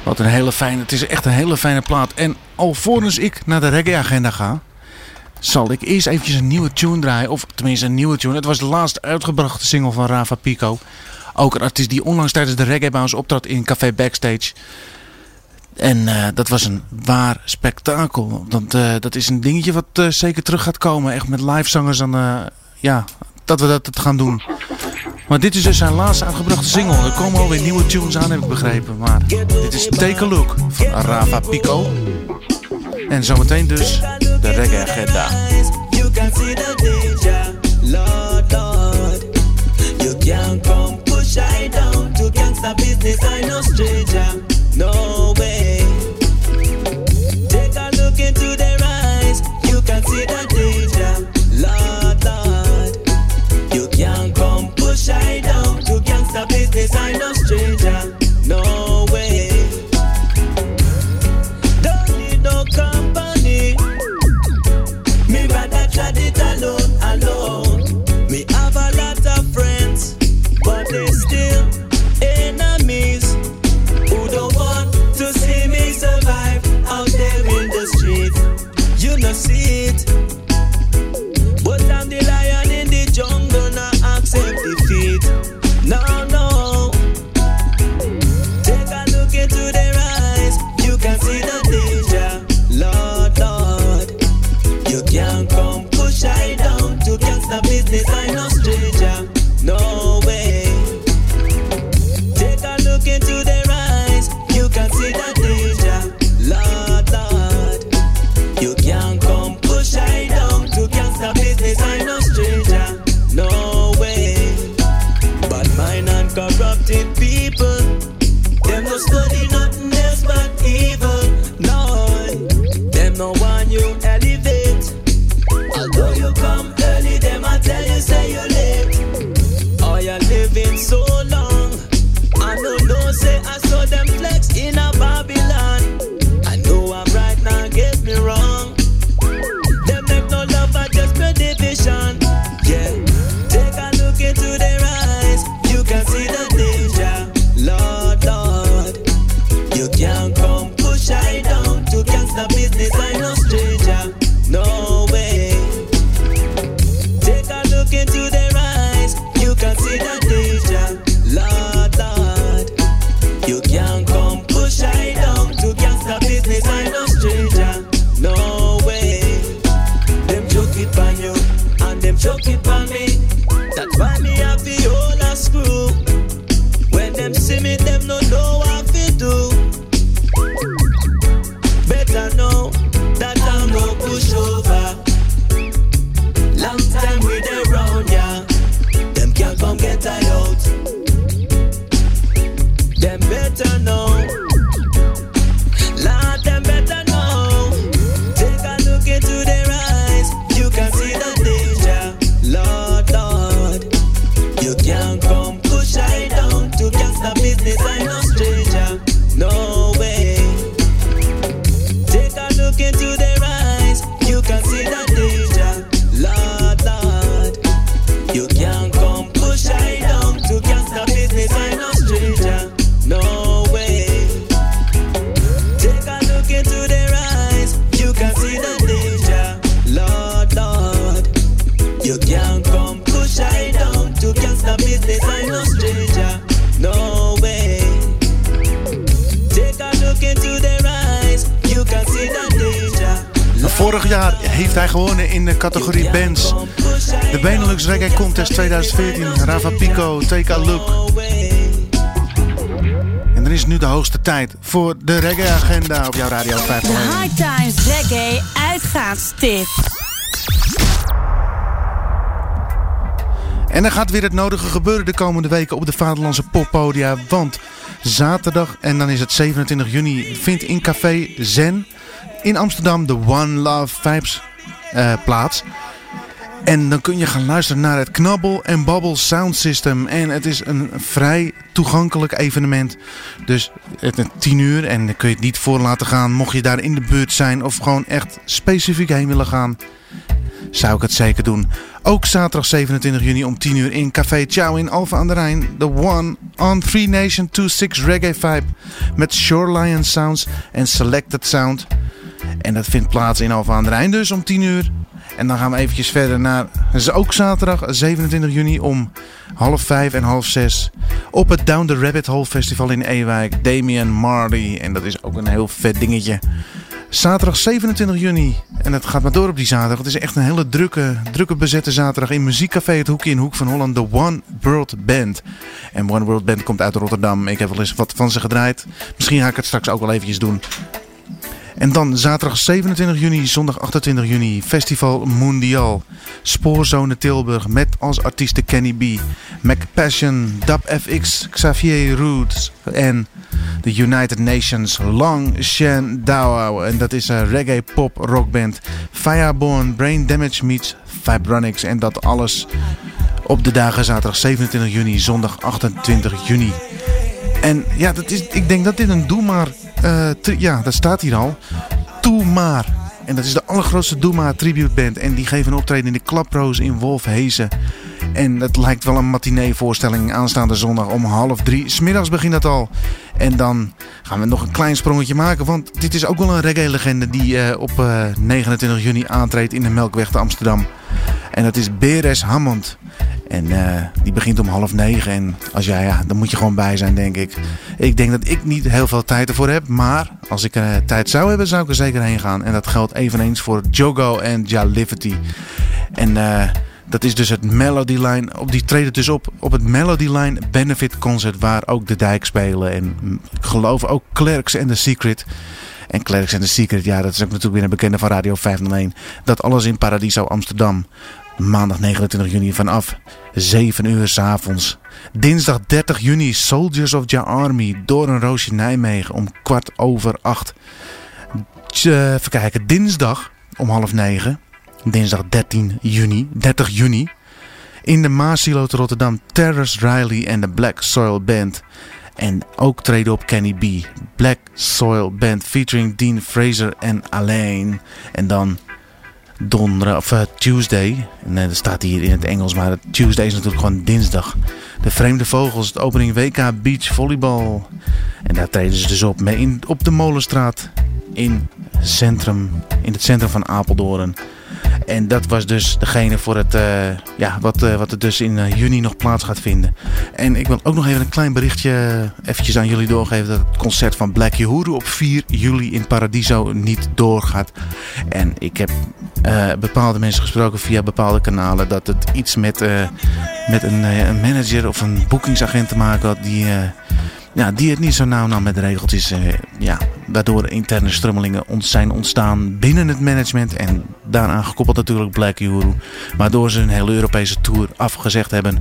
Wat een hele fijne, het is echt een hele fijne plaat. En alvorens ik naar de reggae-agenda ga, zal ik eerst eventjes een nieuwe tune draaien. Of tenminste een nieuwe tune. Het was de laatst uitgebrachte single van Rafa Pico. Ook een artiest die onlangs tijdens de Reggae Bounce optrad in Café Backstage. En eh, dat was een waar spektakel. Want eh, dat is een dingetje wat eh, zeker terug gaat komen. Echt met live zangers aan, ja, dat we dat, gaan doen. Maar dit is dus zijn laatste uitgebrachte single. Er komen alweer nieuwe tunes aan, heb ik begrepen. Maar dit is Take a Look van Rafa Pico. En zometeen dus de Reggae Agenda. Down to business, I no. Rafa Pico, take a look. En dan is nu de hoogste tijd voor de reggae-agenda op jouw Radio 5. De High Times Reggae uitgaanstip. En er gaat weer het nodige gebeuren de komende weken op de Vaderlandse poppodia. Want zaterdag, en dan is het 27 juni, vindt in Café Zen in Amsterdam de One Love Vibes eh, plaats. En dan kun je gaan luisteren naar het Knabbel en Babbel Sound System. En het is een vrij toegankelijk evenement. Dus het is tien uur en dan kun je het niet voor laten gaan. Mocht je daar in de buurt zijn of gewoon echt specifiek heen willen gaan, zou ik het zeker doen. Ook zaterdag 27 juni om 10 uur in Café Ciao in Alfa aan de Rijn. The One on Three Nation 26 Reggae Vibe. Met Shoreline Sounds en Selected Sound. En dat vindt plaats in Alfa aan de Rijn dus om 10 uur. En dan gaan we eventjes verder naar, is ook zaterdag 27 juni om half vijf en half zes. Op het Down the Rabbit Hole Festival in Ewijk. Damian Marley. En dat is ook een heel vet dingetje. Zaterdag 27 juni. En het gaat maar door op die zaterdag. Het is echt een hele drukke, drukke bezette zaterdag in Muziekcafé Het Hoekje in Hoek van Holland. De One World Band. En One World Band komt uit Rotterdam. Ik heb wel eens wat van ze gedraaid. Misschien ga ik het straks ook wel eventjes doen. En dan zaterdag 27 juni, zondag 28 juni, Festival Mondial. Spoorzone Tilburg met als artiesten Kenny B, MacPassion, Dub FX, Xavier Roots en de United Nations Long Shan Dao. En dat is een reggae pop rockband. Fireborn, Brain Damage meets Vibronics. En dat alles op de dagen zaterdag 27 juni, zondag 28 juni. En ja, dat is, ik denk dat dit een doe maar ja, dat staat hier al. Doe maar. En dat is de allergrootste Doe maar tribute band. En die geven een optreden in de Klaproos in Wolfhezen. En het lijkt wel een matinee voorstelling aanstaande zondag om half drie. Smiddags begint dat al. En dan gaan we nog een klein sprongetje maken. Want dit is ook wel een reggae-legende die uh, op uh, 29 juni aantreedt in de Melkweg te Amsterdam. En dat is Beres Hammond. En uh, die begint om half negen. En als jij, ja, dan moet je gewoon bij zijn, denk ik. Ik denk dat ik niet heel veel tijd ervoor heb. Maar als ik uh, tijd zou hebben, zou ik er zeker heen gaan. En dat geldt eveneens voor Jogo en Jalivity. En uh, dat is dus het Melody Line. Op die treden dus op op het Melody Line Benefit Concert. Waar ook de Dijk spelen. En ik geloof ook Clerks and The Secret. En Clerks and The Secret, ja, dat is ook natuurlijk weer een bekende van Radio 501. Dat alles in Paradiso Amsterdam. Maandag 29 juni vanaf 7 uur s avonds. Dinsdag 30 juni Soldiers of Your Army door een roosje Nijmegen om kwart over acht. Even kijken, dinsdag om half negen. Dinsdag 13 juni, 30 juni. In de Maasilo te Rotterdam Terrace Riley en de Black Soil Band. En ook treden op Kenny B. Black Soil Band featuring Dean Fraser en Alain. En dan donderdag of uh, Tuesday. En dat staat hier in het Engels, maar Tuesday is natuurlijk gewoon dinsdag. De Vreemde Vogels, de opening WK Beach Volleybal. En daar treden ze dus op mee in, op de Molenstraat in, centrum, in het centrum van Apeldoorn. En dat was dus degene voor het, uh, ja, wat, uh, wat er dus in uh, juni nog plaats gaat vinden. En ik wil ook nog even een klein berichtje eventjes aan jullie doorgeven. Dat het concert van Black Uhuru op 4 juli in Paradiso niet doorgaat. En ik heb bepaalde mensen gesproken via bepaalde kanalen. Dat het iets met, met een, een, manager of een boekingsagent te maken had. Die ja, die het niet zo nauw nam met de regeltjes. Uh, ja, waardoor interne strummelingen zijn ontstaan binnen het management. En daaraan gekoppeld natuurlijk Black Euro. Waardoor ze een hele Europese tour afgezegd hebben.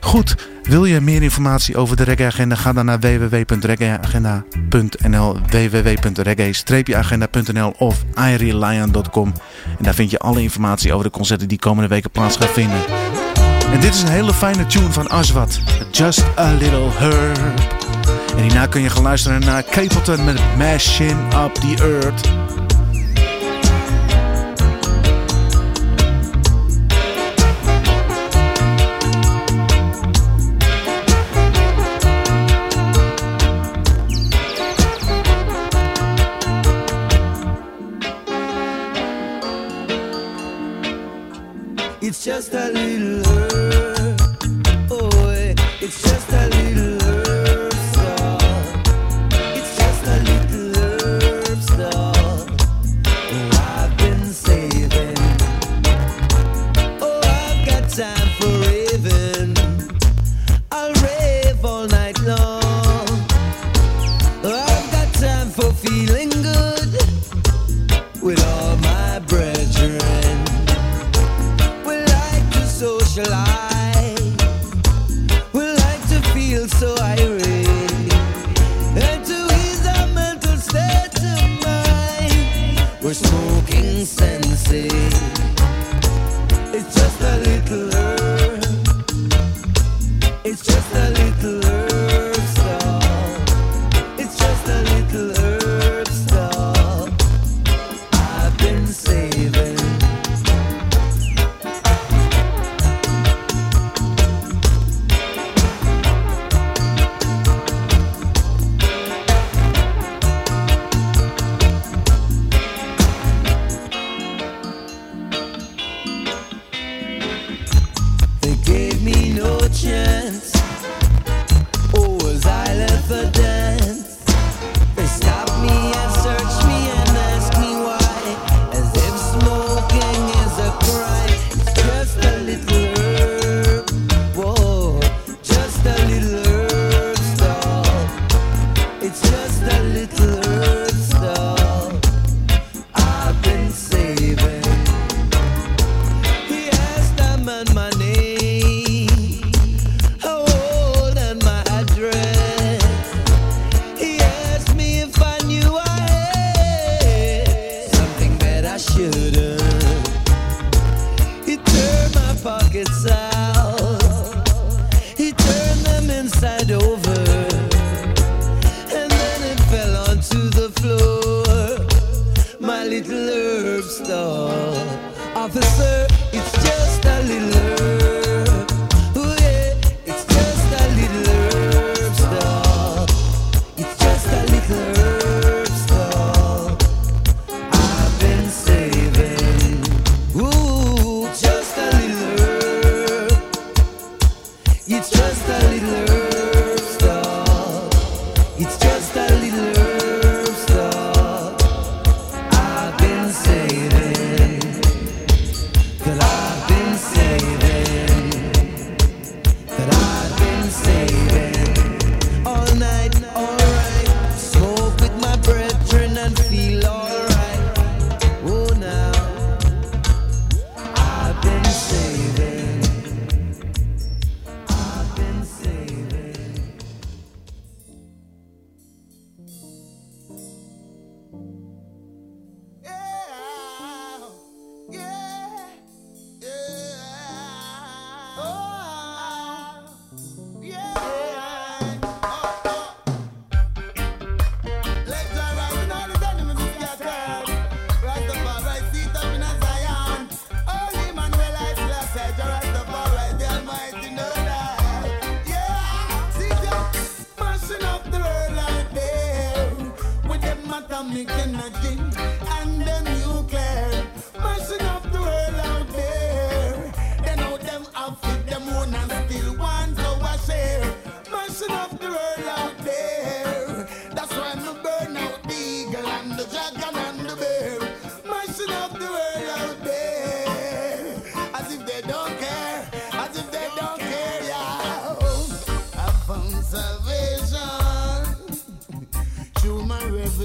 Goed, wil je meer informatie over de reggae-agenda? Ga dan naar www.reggaeagenda.nl www.reggae-agenda.nl of irelion.com En daar vind je alle informatie over de concerten die komende weken plaats gaan vinden. En dit is een hele fijne tune van Aswat. Just a Little Herb. En hierna kun je gaan luisteren naar Capleton met Mashing Up the Earth. It's just a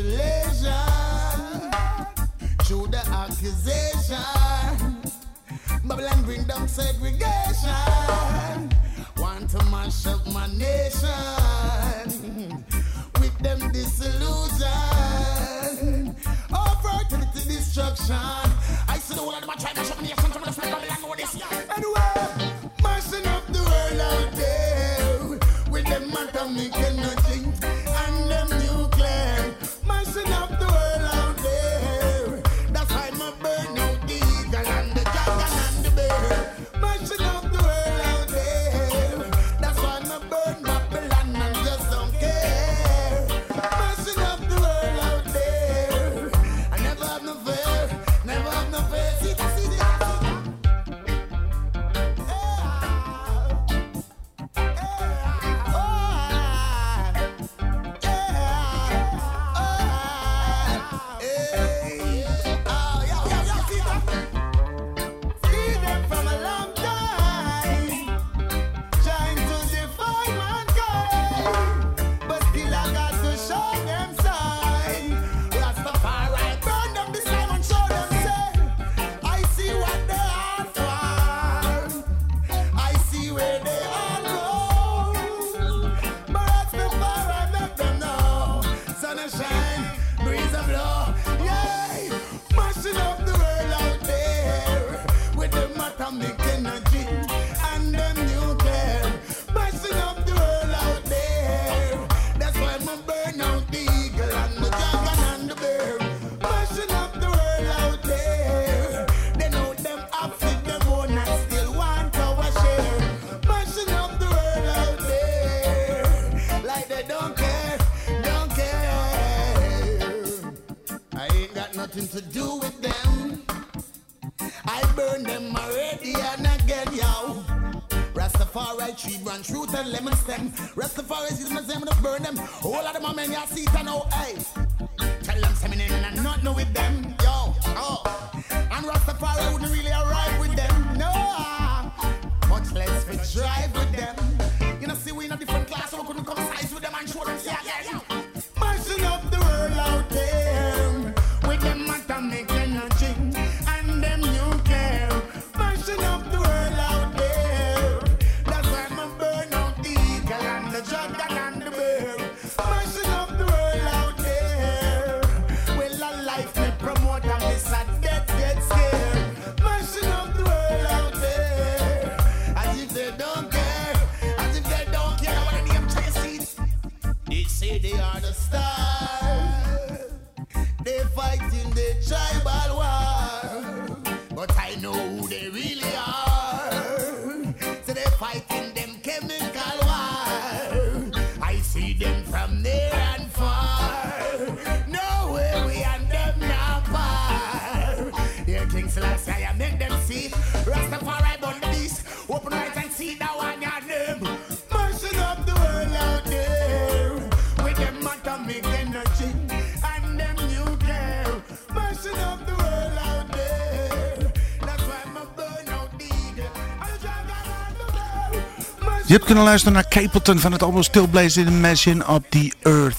tribulation, through the accusation. Babylon bring down segregation. Want to mash up my nation with them disillusion. Oh, fertility destruction. I see the world of my tribe, I shut me a center of the flag, Babylon, know this. Anyway, mashing up the world out there with them atomic energy. said, let Je hebt kunnen luisteren naar Capleton van het album Still Blazing in Machine of the Earth.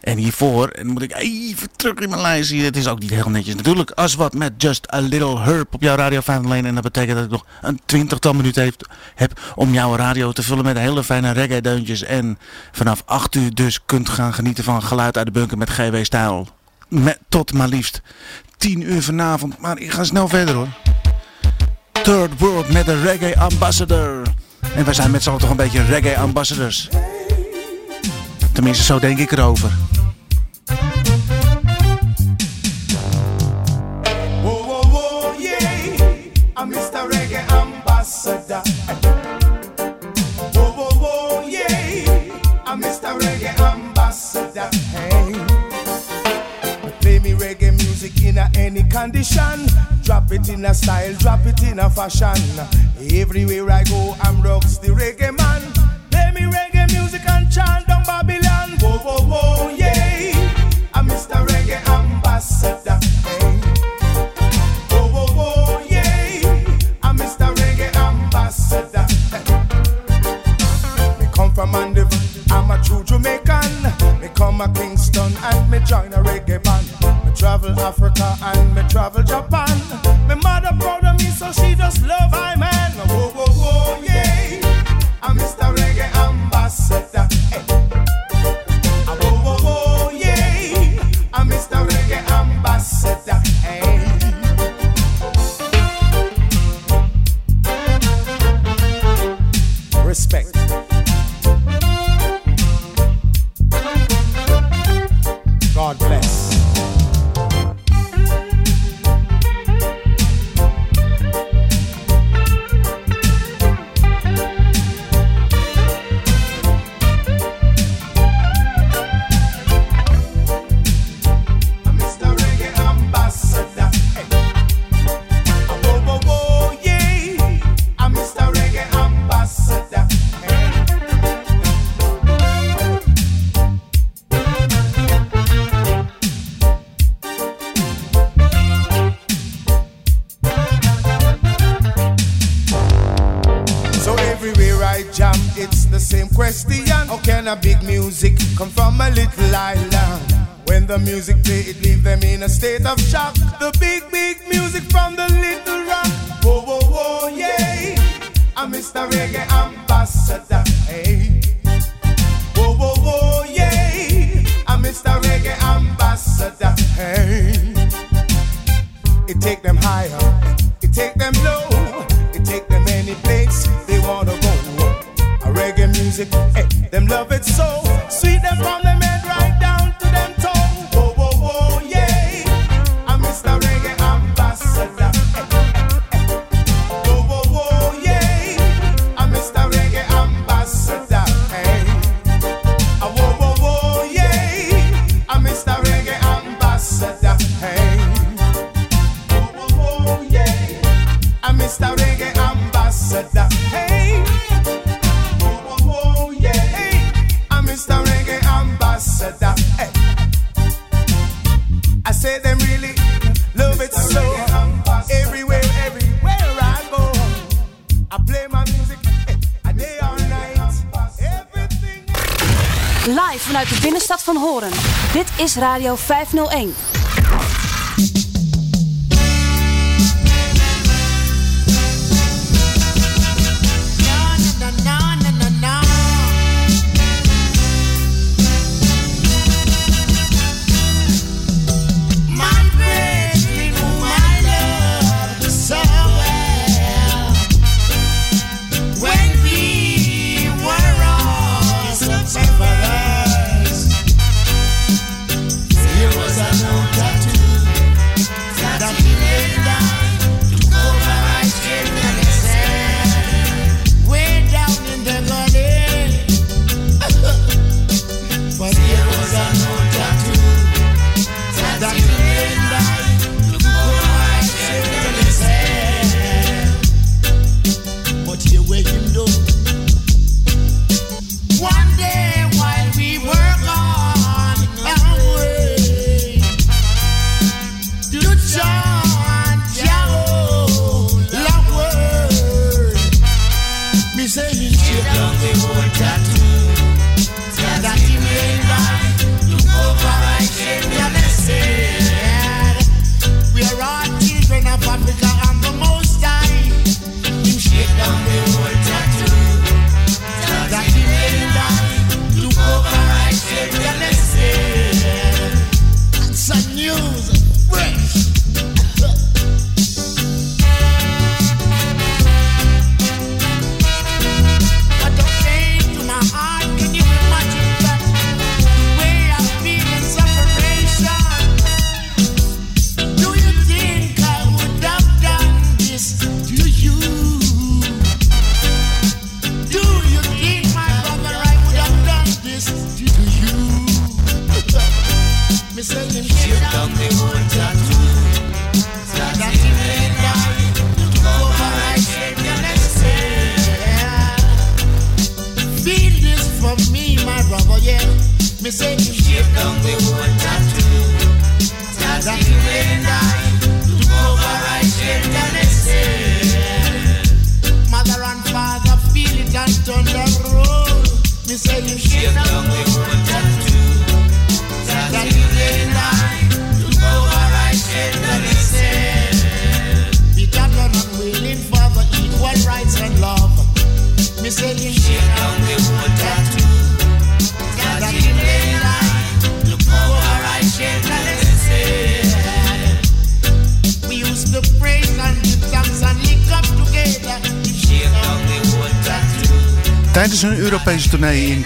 En hiervoor, en moet ik even terug in mijn lijst zien. Het is ook niet heel netjes natuurlijk. Als wat met Just a Little Herb op jouw Radio 5 Lane. En dat betekent dat ik nog een twintigtal minuten heeft, heb om jouw radio te vullen met hele fijne reggae deuntjes. En vanaf 8 uur dus kunt gaan genieten van geluid uit de bunker met GW Stijl. Met, tot maar liefst 10 uur vanavond. Maar ik ga snel verder hoor. Third World met de Reggae Ambassador. En wij zijn met z'n allen toch een beetje Reggae Ambassadors. Tenminste, zo denk ik erover. Reggae Ambassador. Hey. Play me reggae music in a any condition. Drop it in a style, drop it in a fashion. Everywhere I go, I'm rocks the reggae man. Play me reggae music and chant down Babylon. Whoa, whoa, whoa, yeah. I'm Mr. Reggae Ambassador. Hey. Whoa, whoa, whoa, yeah. I'm Mr. Reggae Ambassador. Me come from Mandeville, I'm a true Jamaican. Me come a Kingston and me join a reggae band. Travel Africa and me travel Japan. My mother proud of me, so she just love I man. The music play, it leave them in a state of shock. The big, big music from the little rock. Whoa, whoa, whoa, yeah. I'm Mr. Reggae Ambassador. Ambassador. Hey. I say them really love it so. Everywhere, everywhere I go, I play my music eh, a day or night. Everything. Live vanuit de binnenstad van Horen. Dit is Radio 501.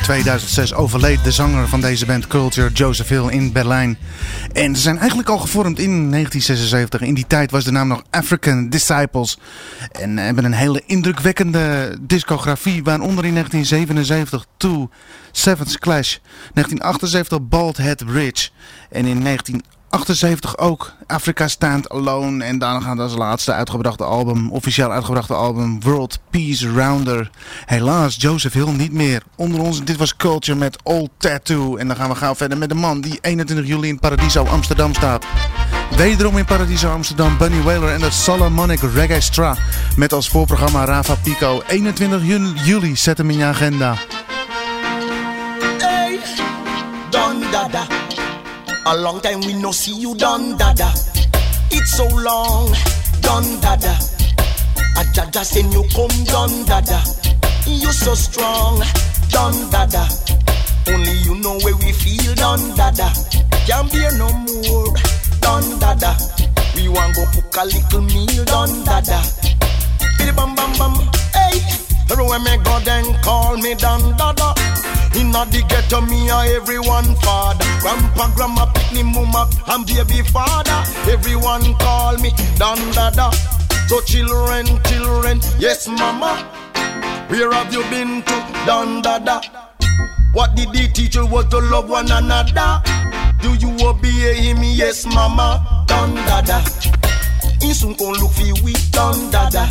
2006 overleed de zanger van deze band Culture, Joseph Hill, in Berlijn. En ze zijn eigenlijk al gevormd in 1976. In die tijd was de naam nog African Disciples. En hebben een hele indrukwekkende discografie, waaronder in 1977 Two, Seventh Clash, 1978 Bald Head Bridge en in 1978 ook Africa Stand Alone. En daarna gaat als laatste uitgebrachte album, officieel uitgebrachte album World Peace Rounder. Helaas, Joseph Hill niet meer. Onder ons, dit was Culture met Old Tattoo. En dan gaan we gauw verder met de man die 21 juli in Paradiso Amsterdam staat. Wederom in Paradiso Amsterdam, Bunny Wailer en de Solomonic Reggae Stra. Met als voorprogramma Rafa Pico. 21 juli, juli, zet hem in je agenda. A long time we no see you, Don Dada. It's so long, Don Dada. A Jaja send you come, Don Dada. You so strong, Don Dada. Only you know where we feel, Don Dada. Can't bear no more, Don Dada. We want go cook a little meal, Don Dada. Biddy bam bam bam. Everywhere me go, then call me Don Dada. Inna the ghetto, me a everyone father. Grandpa, grandma, pick me mama, and baby father. Everyone call me Don Dada. So children, children, yes mama. Where have you been to, Don Dada? What did he teach you was to love one another? Do you obey him? Yes, mama. Don Dada. He soon gon' look for we, Don Dada.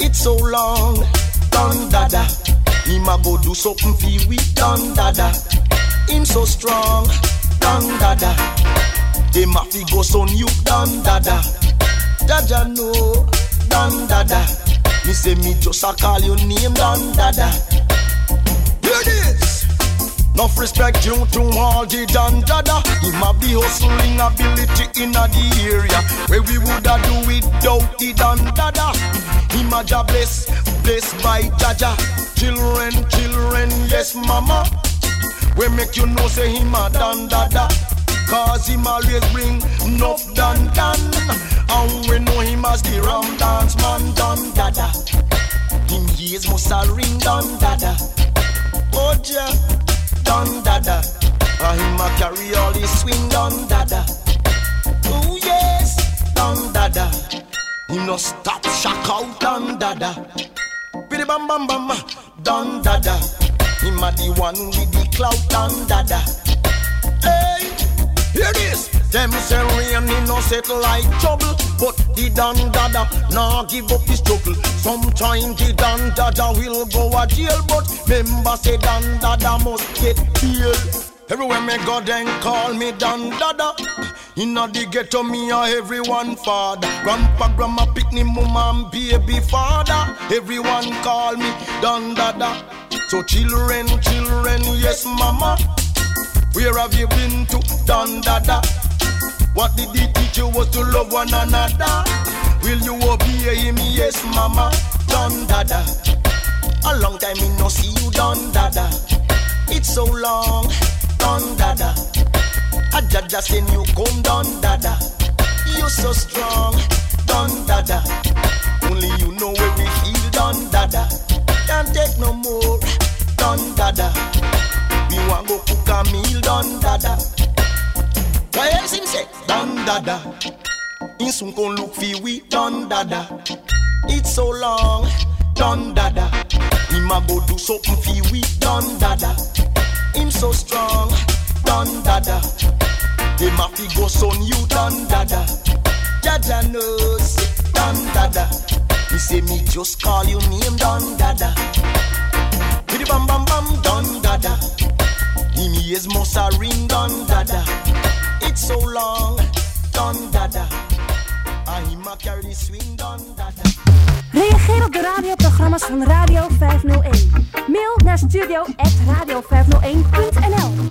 It's so long, Don Dada. Him a go do something for we, Don Dada. Him so strong, Don Dada. Him a fi go son you, Don Dada. Jaja know, Don Dada. Me say me just a call your name, Don Dada. Hear this. Enough respect due to all the Don Dada. Him have the hustling ability in the area where we woulda do without the Don Dada. Him a ja bless, blessed by Jaja. Children, children, yes mama. We make you know say him a Dada. Cause him always bring enough Don Don. And we know him as the Ram Dance man Don Dada. Him years must a ring Don Dada. Oh yeah. Don Dada. Uh, him a carry all the swing Don Dada. Oh yes, Don Dada. He no stop shock out Don Dada. Biddy bam bam bam, Don Dada. Him a the one with the clout Don Dada. Hey, hear this. Them say rain he no settle like trouble, but the Don Dada nah give up his struggle. Sometime the Don Dada will go a jail, but member say Don Dada must get bail. Everywhere me go, then call me Don Dada. Inna the ghetto, me a everyone father. Grandpa, grandma, pick me mama and baby father. Everyone call me Don Dada. So children, children, yes mama. Where have you been to, Don Dada? What did he teach you was to love one another? Will you obey him? Yes, mama. Don Dada. A long time me no see you, Don Dada. It's so long, Don Dada. A Jaja send you come, Don Dada. You so strong, Don Dada. Only you know where we feel, Don Dada. Can't take no more, Don Dada a go cook a meal don dada. Why else him say done dada? In soon gon' look fi we done dada. It's so long done dada. Him a go do something fi we done dada. Him so strong done dada. Him a fi go son you done dada. Jaja knows done dada. Me say me just call you name done dada. Bidi bam bam bam done dada. Him ears must a ring done dada. It's so long done dada. And him a carry the swing done dada. Reageer op de radioprogramma's van Radio 501. Mail naar studio@radio501.nl.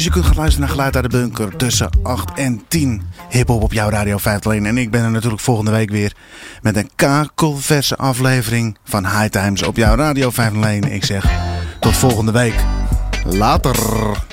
Dus je kunt gaan luisteren naar Geluid uit de Bunker tussen 8 en 10. Hip-hop op jouw radio 5. En ik ben er natuurlijk volgende week weer met een kakelverse aflevering van High Times op jouw radio 5. Ik zeg tot volgende week. Later.